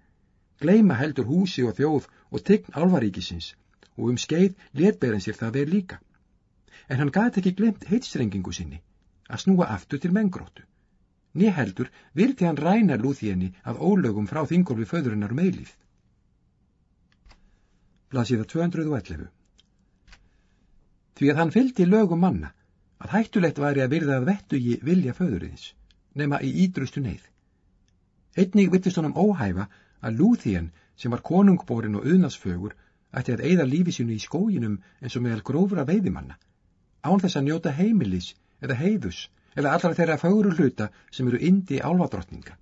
Gleima heldur húsi og þjóð og tegn álvaríkisins og um skeið letberðin sér það verð líka. En hann gæti ekki glemt heitstrengingu sinni að snúa aftur til mengróttu. Ný heldur vilti hann ræna lúþíenni af ólögum frá þingolfi föðurinnar meilíð. Blasiða 211 Því að hann fylgdi lögum manna að hættulegt væri að virða að vettugi vilja föðurins, nema í ídrustu neyð. Einnig vittist honum óhæfa að Lúþíen sem var konungborin og uðnasfögur ætti að eigða lífi sínu í skóginum eins og meðal grófra veiðimanna, án þess að njóta heimilis eða heiðus eða allra þeirra fögru hluta sem eru indi álvadrottninga.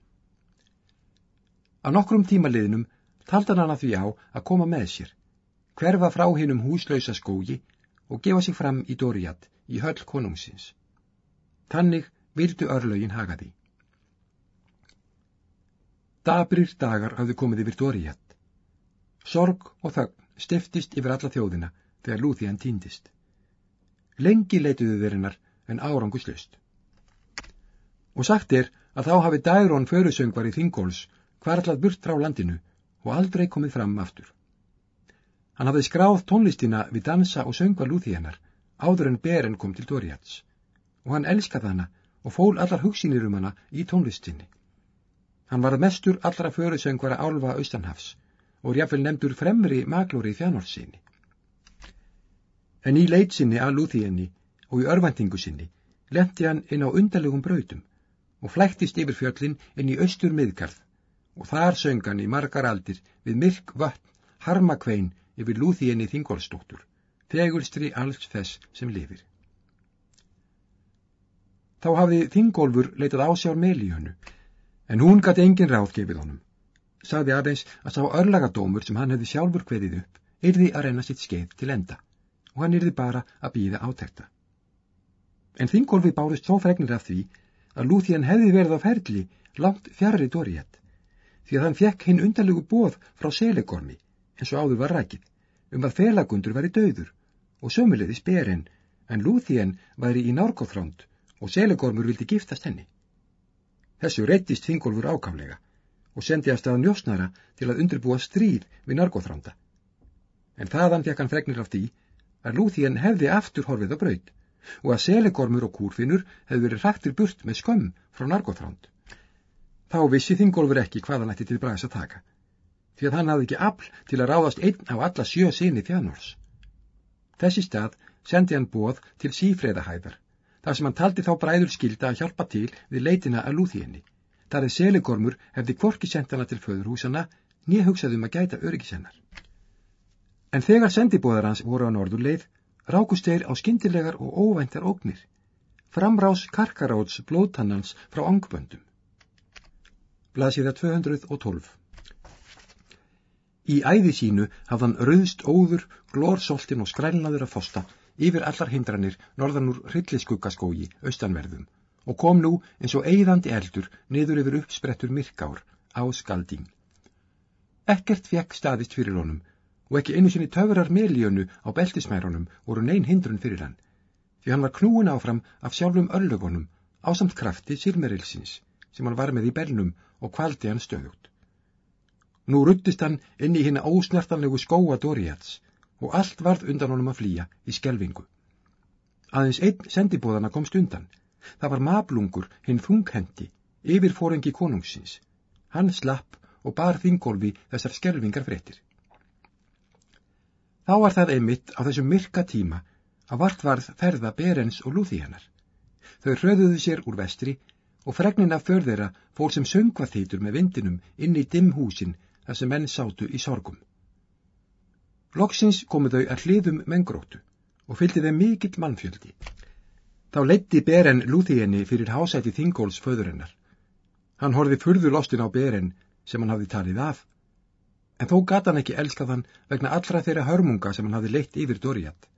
Á nokkrum tímaliðnum taldan hann að því á að koma með sér, hverfa frá hinnum húslausa skógi og gefa sig fram í Dóriat í höll konungsins. Tannig vildu örlögin haga því. Dabrir dagar hafði komið yfir Dóriat. Sorg og þögn stiftist yfir alla þjóðina þegar Lúþían týndist. Lengi leituðu verinnar en áranguslust. Og sagt er að þá hafi Dærón förusöngvar í Þingóls hvarlað burt frá landinu og aldrei komið fram aftur. Hann hafði skráð tónlistina við dansa og söngva Lúþíanar áður en Beren kom til Dóriats og hann elskaði hana og fól allar hugsinir um hana í tónlistinni. Hann var mestur allra förusöngvara álfa austanhafs og jáfnvel nefndur fremri maglóri þjánórsinni. En í leitsinni að lúþíinni og í örvendingu sinni lendi hann inn á undarlegum brautum og flæktist yfir fjöllin inn í austur miðgarð og þar söng hann í margar aldir við myrk vatn harmakvein yfir lúþíinni þingolstóttur, þegulstri alls þess sem lifir. Þá hafði þingolfur leitað ásjár melíönu En hún gæti engin ráð gefið honum. Saði aðeins að sá örlagadómur sem hann hefði sjálfur kveðið upp yrði að reyna sitt skeið til enda og hann yrði bara að býða átækta. En þingolfi bárist svo fregnir af því að Lúþían hefði verið á ferli langt fjarrri Dóriett því að hann fekk hinn undarlegu bóð frá Selegormi eins og áður var rækið um að felagundur væri döður og sömulegðis berinn en Lúþían væri í nárgóðfránd og Selegormur vildi giftast henni. Þessu reyttist Þingólfur ákamlega og sendi að stað njósnara til að undirbúa stríð við narkóþranda. En þaðan fekk hann fregnir af því að Lúþíen hefði aftur horfið á braud og að selegormur og kúrfinur hefði verið hrættir burt með skömm frá narkóþrand. Þá vissi Þingólfur ekki hvað hann ætti til bræðis að taka, því að hann hafði ekki afl til að ráðast einn á alla sjö sinni þjánors. Þessi stað sendi hann bóð til sífreðahæðar þar sem hann taldi þá bræður skilda að hjálpa til við leitina að lúþíinni. Það er seligormur hefði kvorki sendana til föðurhúsana, nýja hugsaðum að gæta öryggisennar. En þegar sendibóðar hans voru á norðurleið, rákust þeir á skindilegar og óvæntar ógnir. Framrás karkaráts blóðtannans frá angböndum. Blasiða 212 Í æði sínu hafðan rauðst óður, glórsoltin og skrælnaður að fosta yfir allar hindranir norðan úr hrylliskuggaskógi austanverðum og kom nú eins og eigðandi eldur niður yfir uppsprettur myrkár á skaldín. Ekkert fekk staðist fyrir honum og ekki einu sinni töfurar melíönu á beltismærunum voru neyn hindrun fyrir hann því hann var knúin áfram af sjálfum örlugunum á samt krafti sírmerilsins sem hann var með í bernum og kvaldi hann stöðugt. Nú ruttist hann inn í hérna ósnertanlegu skóa Dóriats og allt varð undan honum að flýja í skelvingu. Aðeins einn sendibóðana komst undan. Það var mablungur hinn þunghendi yfir fórengi konungsins. Hann slapp og bar þingolfi þessar skelvingar fréttir. Þá var það einmitt á þessum myrka tíma að vart varð ferða Berens og Lúði hennar. Þau hröðuðu sér úr vestri og fregnin af förðera fór sem söngvað þýtur með vindinum inn í dimm húsin þar sem menn sátu í sorgum. Loksins komu þau að hliðum mengróttu og fylgdi þeim mikill mannfjöldi. Þá leitti Beren Lúþíenni fyrir hásæti Þingóls föðurinnar. Hann horfi furðu lostin á Beren sem hann hafði talið af, en þó gata hann ekki elskaðan vegna allra þeirra hörmunga sem hann hafði leitt yfir Doriat.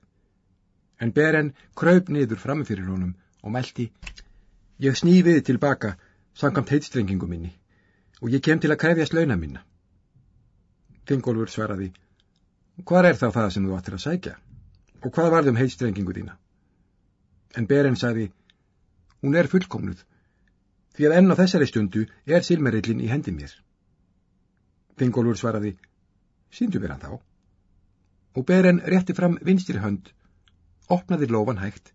En Beren kraup niður framfyrir honum og meldi, ég sný við tilbaka, sangamt heitstrengingu minni, og ég kem til að krefjast launa minna. Þingólfur svaraði, Hvar er þá það sem þú áttir að sækja? Og hvað varðum heitstrengingu þína? En Beren sagði, hún er fullkomnuð, því að enn á þessari stundu er silmerillin í hendi mér. Þingólfur svaraði, síndu mér hann þá. Og Beren rétti fram vinstri hönd, opnaði lofan hægt,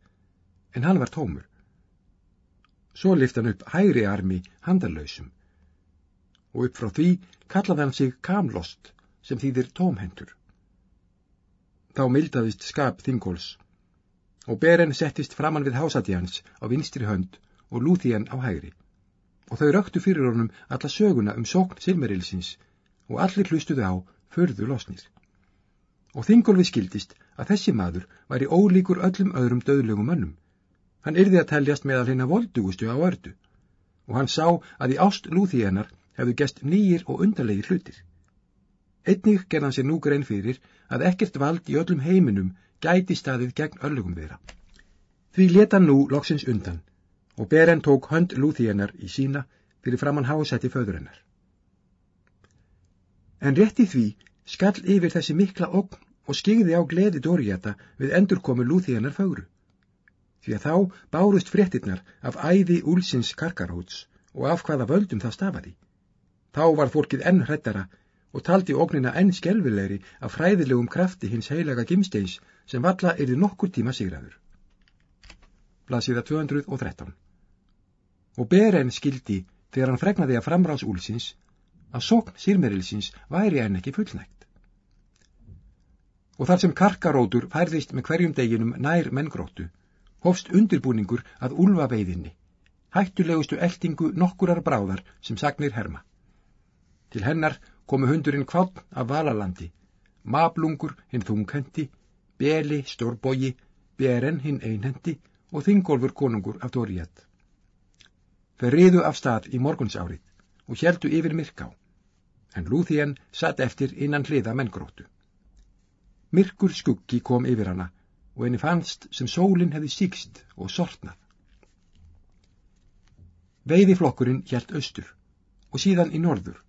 en hann var tómur. Svo lift hann upp hægri armi handarlausum, og upp frá því kallaði hann sig Kamlost, sem þýðir tómhendur. Þá mildaðist skap Þingóls og Beren settist framann við hásatjans á vinstri hönd og Lúþían á hægri og þau röktu fyrir honum alla söguna um sókn Silmerilsins og allir hlustuðu á förðu losnir. Og Þingólfi skildist að þessi maður væri ólíkur öllum öðrum döðlögum mönnum. Hann yrði að teljast meðal hérna voldugustu á ördu og hann sá að í ást Lúþíanar hefðu gest nýjir og undarlegir hlutir. Einnig gerðan sér nú grein fyrir að ekkert vald í öllum heiminum gæti staðið gegn öllugum þeirra. Því leta nú loksins undan og Beren tók hönd Lúþíennar í sína fyrir framann hásætti föðurinnar. En rétti því skall yfir þessi mikla ogn og skigði á gleði Dóriata við endurkomu Lúþíennar fögru. Því að þá bárust fréttinnar af æði úlsins karkaróts og af hvaða völdum það stafaði. Þá var fólkið enn hrettara og taldi ógnina enn skelvilegri af fræðilegum krafti hins heilaga gimsteins sem valla erði nokkur tíma sigraður. Blasiða 213 Og Beren skildi þegar hann fregnaði að framráðs úlsins að sókn sírmerilsins væri enn ekki fullnægt. Og þar sem karkarótur færðist með hverjum deginum nær menngróttu, hofst undirbúningur að úlva veiðinni, hættulegustu eldingu nokkurar bráðar sem sagnir herma. Til hennar komu hundurinn kváln af valalandi, mablungur hinn þunghendi, beli stórbogi, beren hinn einhendi og þingolfur konungur af Dóriat. Þeir riðu af stað í morgunsárið og heldu yfir myrká, en Lúþíen satt eftir innan hliða menngróttu. Myrkur skuggi kom yfir hana og henni fannst sem sólinn hefði síkst og sortnað. Veiðiflokkurinn hjælt austur og síðan í norður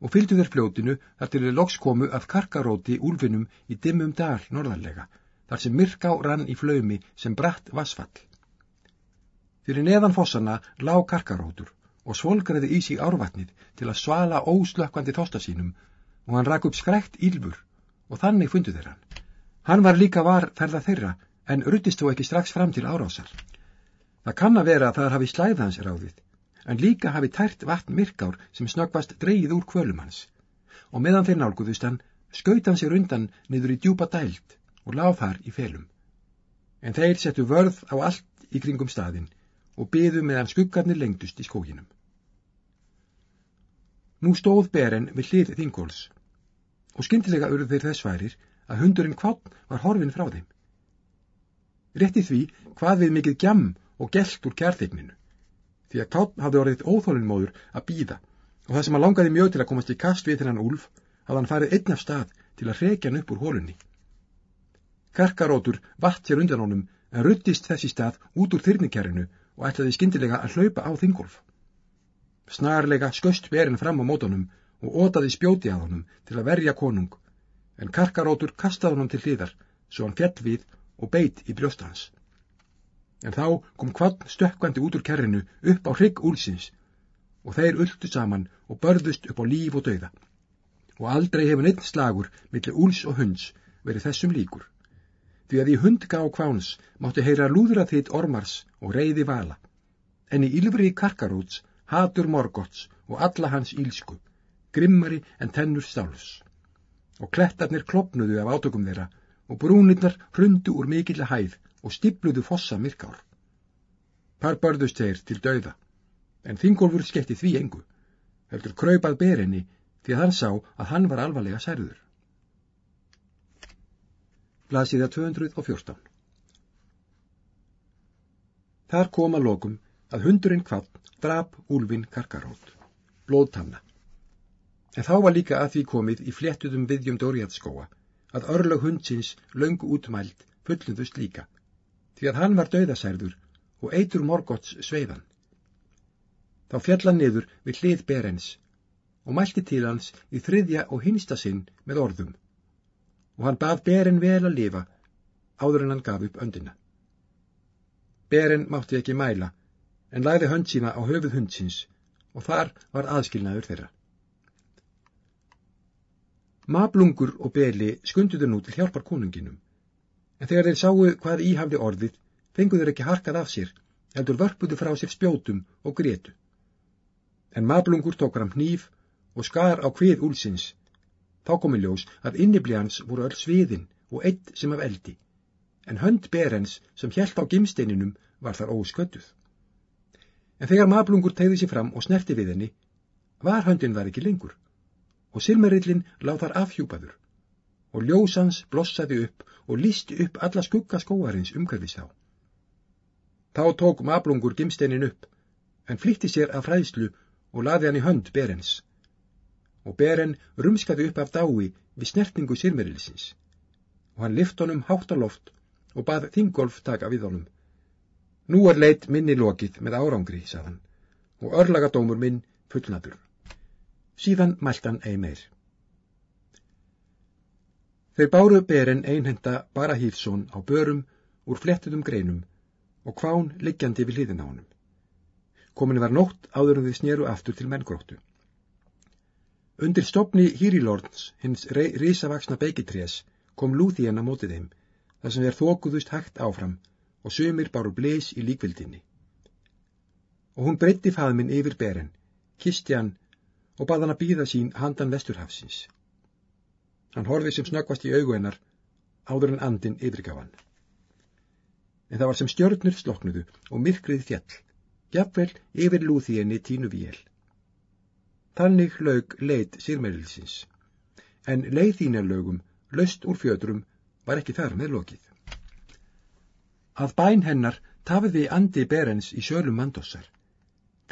og fylgdu þeir fljótinu þar til þeir loks komu að karkaróti úlfinum í dimmum dal norðanlega, þar sem myrká rann í flaumi sem bratt vassfall. Fyrir neðan fossana lág karkarótur og svolgraði í sig árvatnið til að svala óslökkvandi þosta sínum og hann rak upp skrekt ílfur og þannig fundu þeir hann. Hann var líka var ferða þeirra en ruttist þó ekki strax fram til árásar. Það kann að vera að það hafi slæðans ráðið en líka hafi tært vatn myrkár sem snöggvast dreyið úr kvölum hans. Og meðan þeir nálguðust hann, skaut hann sér undan niður í djúpa dælt og láð þar í felum. En þeir settu vörð á allt í kringum staðin og byðu meðan skuggarnir lengdust í skóginum. Nú stóð beren við hlið þingóls og skyndilega urðu þeir þess værir að hundurinn kvátn var horfin frá þeim. Rétti því hvað við mikið gjam og gelt úr kærþeigninu, því að Kátt hafði orðið óþólinnmóður að býða og það sem að langaði mjög til að komast í kast við þennan úlf hafði hann farið einn af stað til að reykja hann upp úr hólunni. Karkarótur vatt sér undan honum en ruttist þessi stað út úr þyrnikærinu og ætlaði skindilega að hlaupa á þingolf. Snarlega skust berinn fram á mótonum og ótaði spjóti að honum til að verja konung, en karkarótur kastaði honum til hliðar, svo hann fjall við og beit í brjóstans. En þá kom kvann stökkvandi út úr kerrinu upp á hrygg úlsins og þeir ultu saman og börðust upp á líf og dauða. Og aldrei hefur neitt slagur millir úls og hunds verið þessum líkur því að í hundgá kváns mátti heyra lúðra þitt ormars og reyði vala, en í ylfri karkarúts hatur morgots og alla hans ílsku, grimmari en tennur stáls. Og klettarnir klopnuðu af átökum þeirra og brúnirnar hrundu úr mikilla hæð og stibluðu fossa myrkár. Par börðust þeir til dauða, en Þingólfur skemmti því engu, heldur kraupað berinni því að hann sá að hann var alvarlega særður. Blasiða 214 Þar kom að lokum að hundurinn kvann drap úlvin karkarót, blóðtanna. En þá var líka að því komið í fléttuðum viðjum Dóriatskóa að örlög hundsins löngu útmælt fulluðust líka, því að hann var döðasærður og eitur morgots sveifan. Þá fjallan niður við hlið berens og mælti til hans í þriðja og hinsta sinn með orðum og hann bað Beren vel að lifa áður en hann gaf upp öndina. Beren mátti ekki mæla en lagði hönd sína á höfuð hundsins og þar var aðskilnaður þeirra. Mablungur og Beli skunduðu nú til hjálpar konunginum, en þegar þeir sáu hvað í hafði orðið, fenguður ekki harkað af sér, heldur vörpuðu frá sér spjótum og grétu. En Mablungur tók fram hníf og skar á hvið úlsins Þá komi ljós að inniblíhans voru öll sviðin og eitt sem af eldi, en hönd berens sem hjælt á gimsteininum var þar ósköttuð. En þegar mablungur tegði sér fram og snerti við henni, var höndin þar ekki lengur, og silmerillin láð þar afhjúpaður, og ljósans blossaði upp og lísti upp alla skugga skóarins umhverfis þá. Þá tók mablungur gimsteinin upp, en flytti sér af fræðslu og laði hann í hönd berens og Beren rumskaði upp af dái við snertningu sirmerilsins og hann lift honum hátt á loft og bað Þingolf taka við honum. Nú er leitt minni lokið með árangri, sagðan, og örlagadómur minn fullnadur. Síðan mælt hann ei meir. Þeir báru Beren einhenda bara hýfsón á börum úr flettuðum greinum og hván liggjandi við hliðin á honum. Komin var nótt áður en þið snéru aftur til menngróttu. Undir stopni Hírilorns, hins risavaksna beigitrés, kom Lúþíen á mótið þeim, þar sem þeir þókuðust hægt áfram og sömur báru bleis í líkvildinni. Og hún breytti faðminn yfir beren, kisti hann og bað hann að býða sín handan vesturhafsins. Hann horfið sem snöggvast í augu hennar, áður en andin yfirgaf hann. En það var sem stjörnur sloknuðu og myrkrið fjall, jafnvel yfir Lúþíenni tínu vél. Þannig laug leit sírmerilsins, en leiðínarlaugum, löst úr fjötrum, var ekki þar með lokið. Að bæn hennar tafiði andi berens í sjölum mandossar,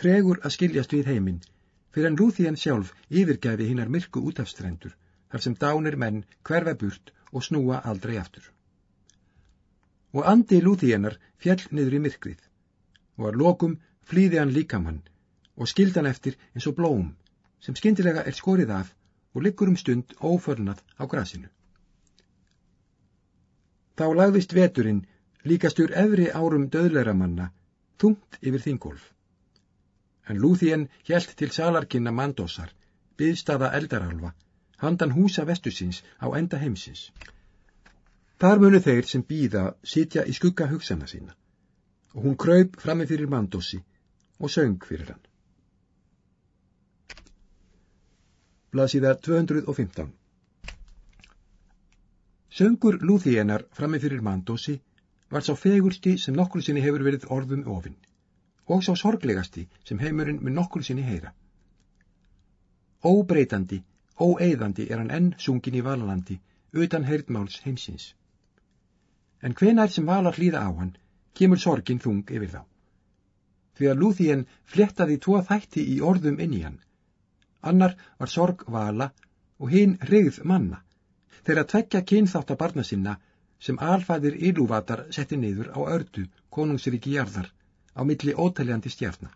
tregur að skiljast við heiminn, fyrir en Lúþíen sjálf yfirgæfi hinnar myrku útafstrendur, þar sem dánir menn hverfa burt og snúa aldrei aftur. Og andi Lúþíenar fjall niður í myrkrið, og að lokum flýði hann líkamann og skildan eftir eins og blóm sem skindilega er skorið af og liggur um stund óförnað á grasinu. Þá lagðist veturinn líkastur efri árum döðleira manna þungt yfir þingolf. En Lúþien hjælt til salarkinna mandósar, byðstaða eldarálfa, handan húsa vestusins á enda heimsins. Þar munu þeir sem býða sitja í skugga hugsana sína og hún kraup frammi fyrir mandósi og söng fyrir hann. blaðsíða 215. Söngur Lúþíenar frammi fyrir Mandósi var sá fegursti sem nokkur sinni hefur verið orðum ofinn og sá sorglegasti sem heimurinn með nokkur sinni heyra. Óbreytandi, óeðandi er hann enn sungin í valalandi utan heyrðmáls heimsins. En hvenar sem valar hlýða á hann, kemur sorgin þung yfir þá. því að Lúþíen flettaði tvo þætti í orðum inn í hann. Annar var sorg vala og hinn hrigð manna, þegar tvekja kynþátt að barna sinna sem alfæðir Ilúvatar setti niður á ördu konungsriki jarðar á milli ótaljandi stjarnar.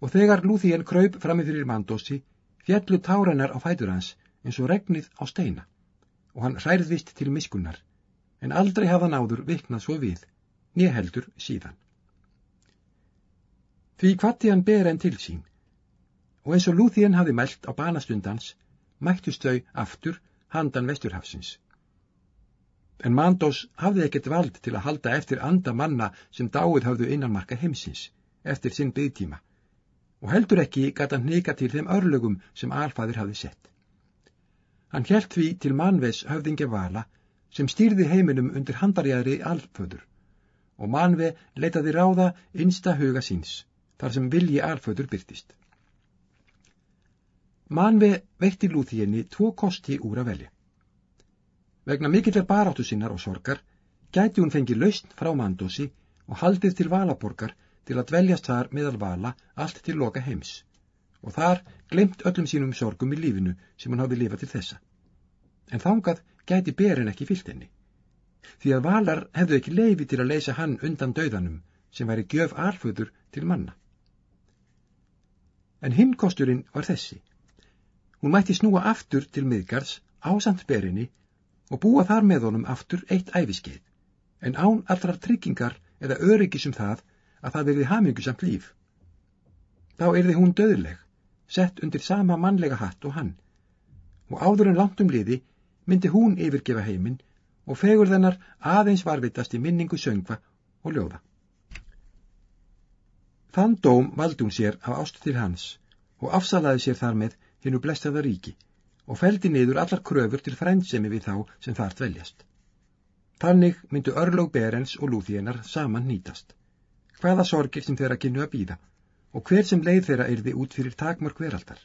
Og þegar Lúþíen kraup framifyrir mandósi, fjallu táranar á fætur hans eins og regnið á steina og hann hærðvist til miskunnar, en aldrei hafa náður viknað svo við, nýheldur síðan. Því kvatti hann ber enn til sín, og eins og Lúþíen hafi mælt á banastundans, mættust þau aftur handan vesturhafsins. En Mandós hafði ekkert vald til að halda eftir anda manna sem dáið hafðu innanmarka heimsins, eftir sinn byggtíma, og heldur ekki gata hnika til þeim örlögum sem alfæðir hafði sett. Hann helt því til manves höfðingja vala sem stýrði heiminum undir handarjæðri alföður, og manve leitaði ráða einsta huga síns, þar sem vilji alföður byrtist. Manve veitti lúþíinni tvo kosti úr að velja. Vegna mikillar baráttu sinnar og sorgar gæti hún fengið lausn frá mandósi og haldið til valaborgar til að dveljast þar meðal vala allt til loka heims og þar glemt öllum sínum sorgum í lífinu sem hún hafði lifað til þessa. En þángað gæti berin ekki fyllt henni. Því að valar hefðu ekki leifi til að leysa hann undan döðanum sem væri gjöf alföður til manna. En himnkosturinn var þessi. Hún mætti snúa aftur til miðgards ásand berinni og búa þar með honum aftur eitt æfiskeið, en án allrar tryggingar eða öryggis um það að það verði hamingusamt líf. Þá erði hún döðleg, sett undir sama mannlega hatt og hann, og áður en langt um liði myndi hún yfirgefa heiminn og fegur þennar aðeins varvitast í minningu söngva og ljóða. Þann dóm valdi hún sér af ást til hans og afsalaði sér þar með hinnu blestaða ríki og feldi niður allar kröfur til frændsemi við þá sem þar dveljast. Þannig myndu örlóg Berens og Lúþíenar saman nýtast. Hvaða sorgir sem þeirra kynnu að býða og hver sem leið þeirra erði út fyrir takmörk veraldar.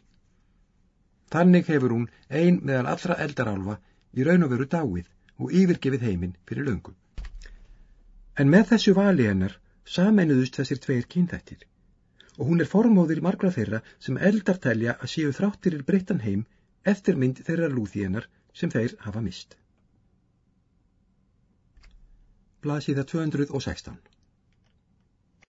Þannig hefur hún ein meðan allra eldarálfa í raun og veru dáið og yfirgefið heiminn fyrir löngum. En með þessu vali hennar sameinuðust þessir tveir kynþættir og hún er formóðir margra þeirra sem eldar telja að séu þráttir í breyttan heim eftirmynd þeirra lúþíenar sem þeir hafa mist. Blasiða 216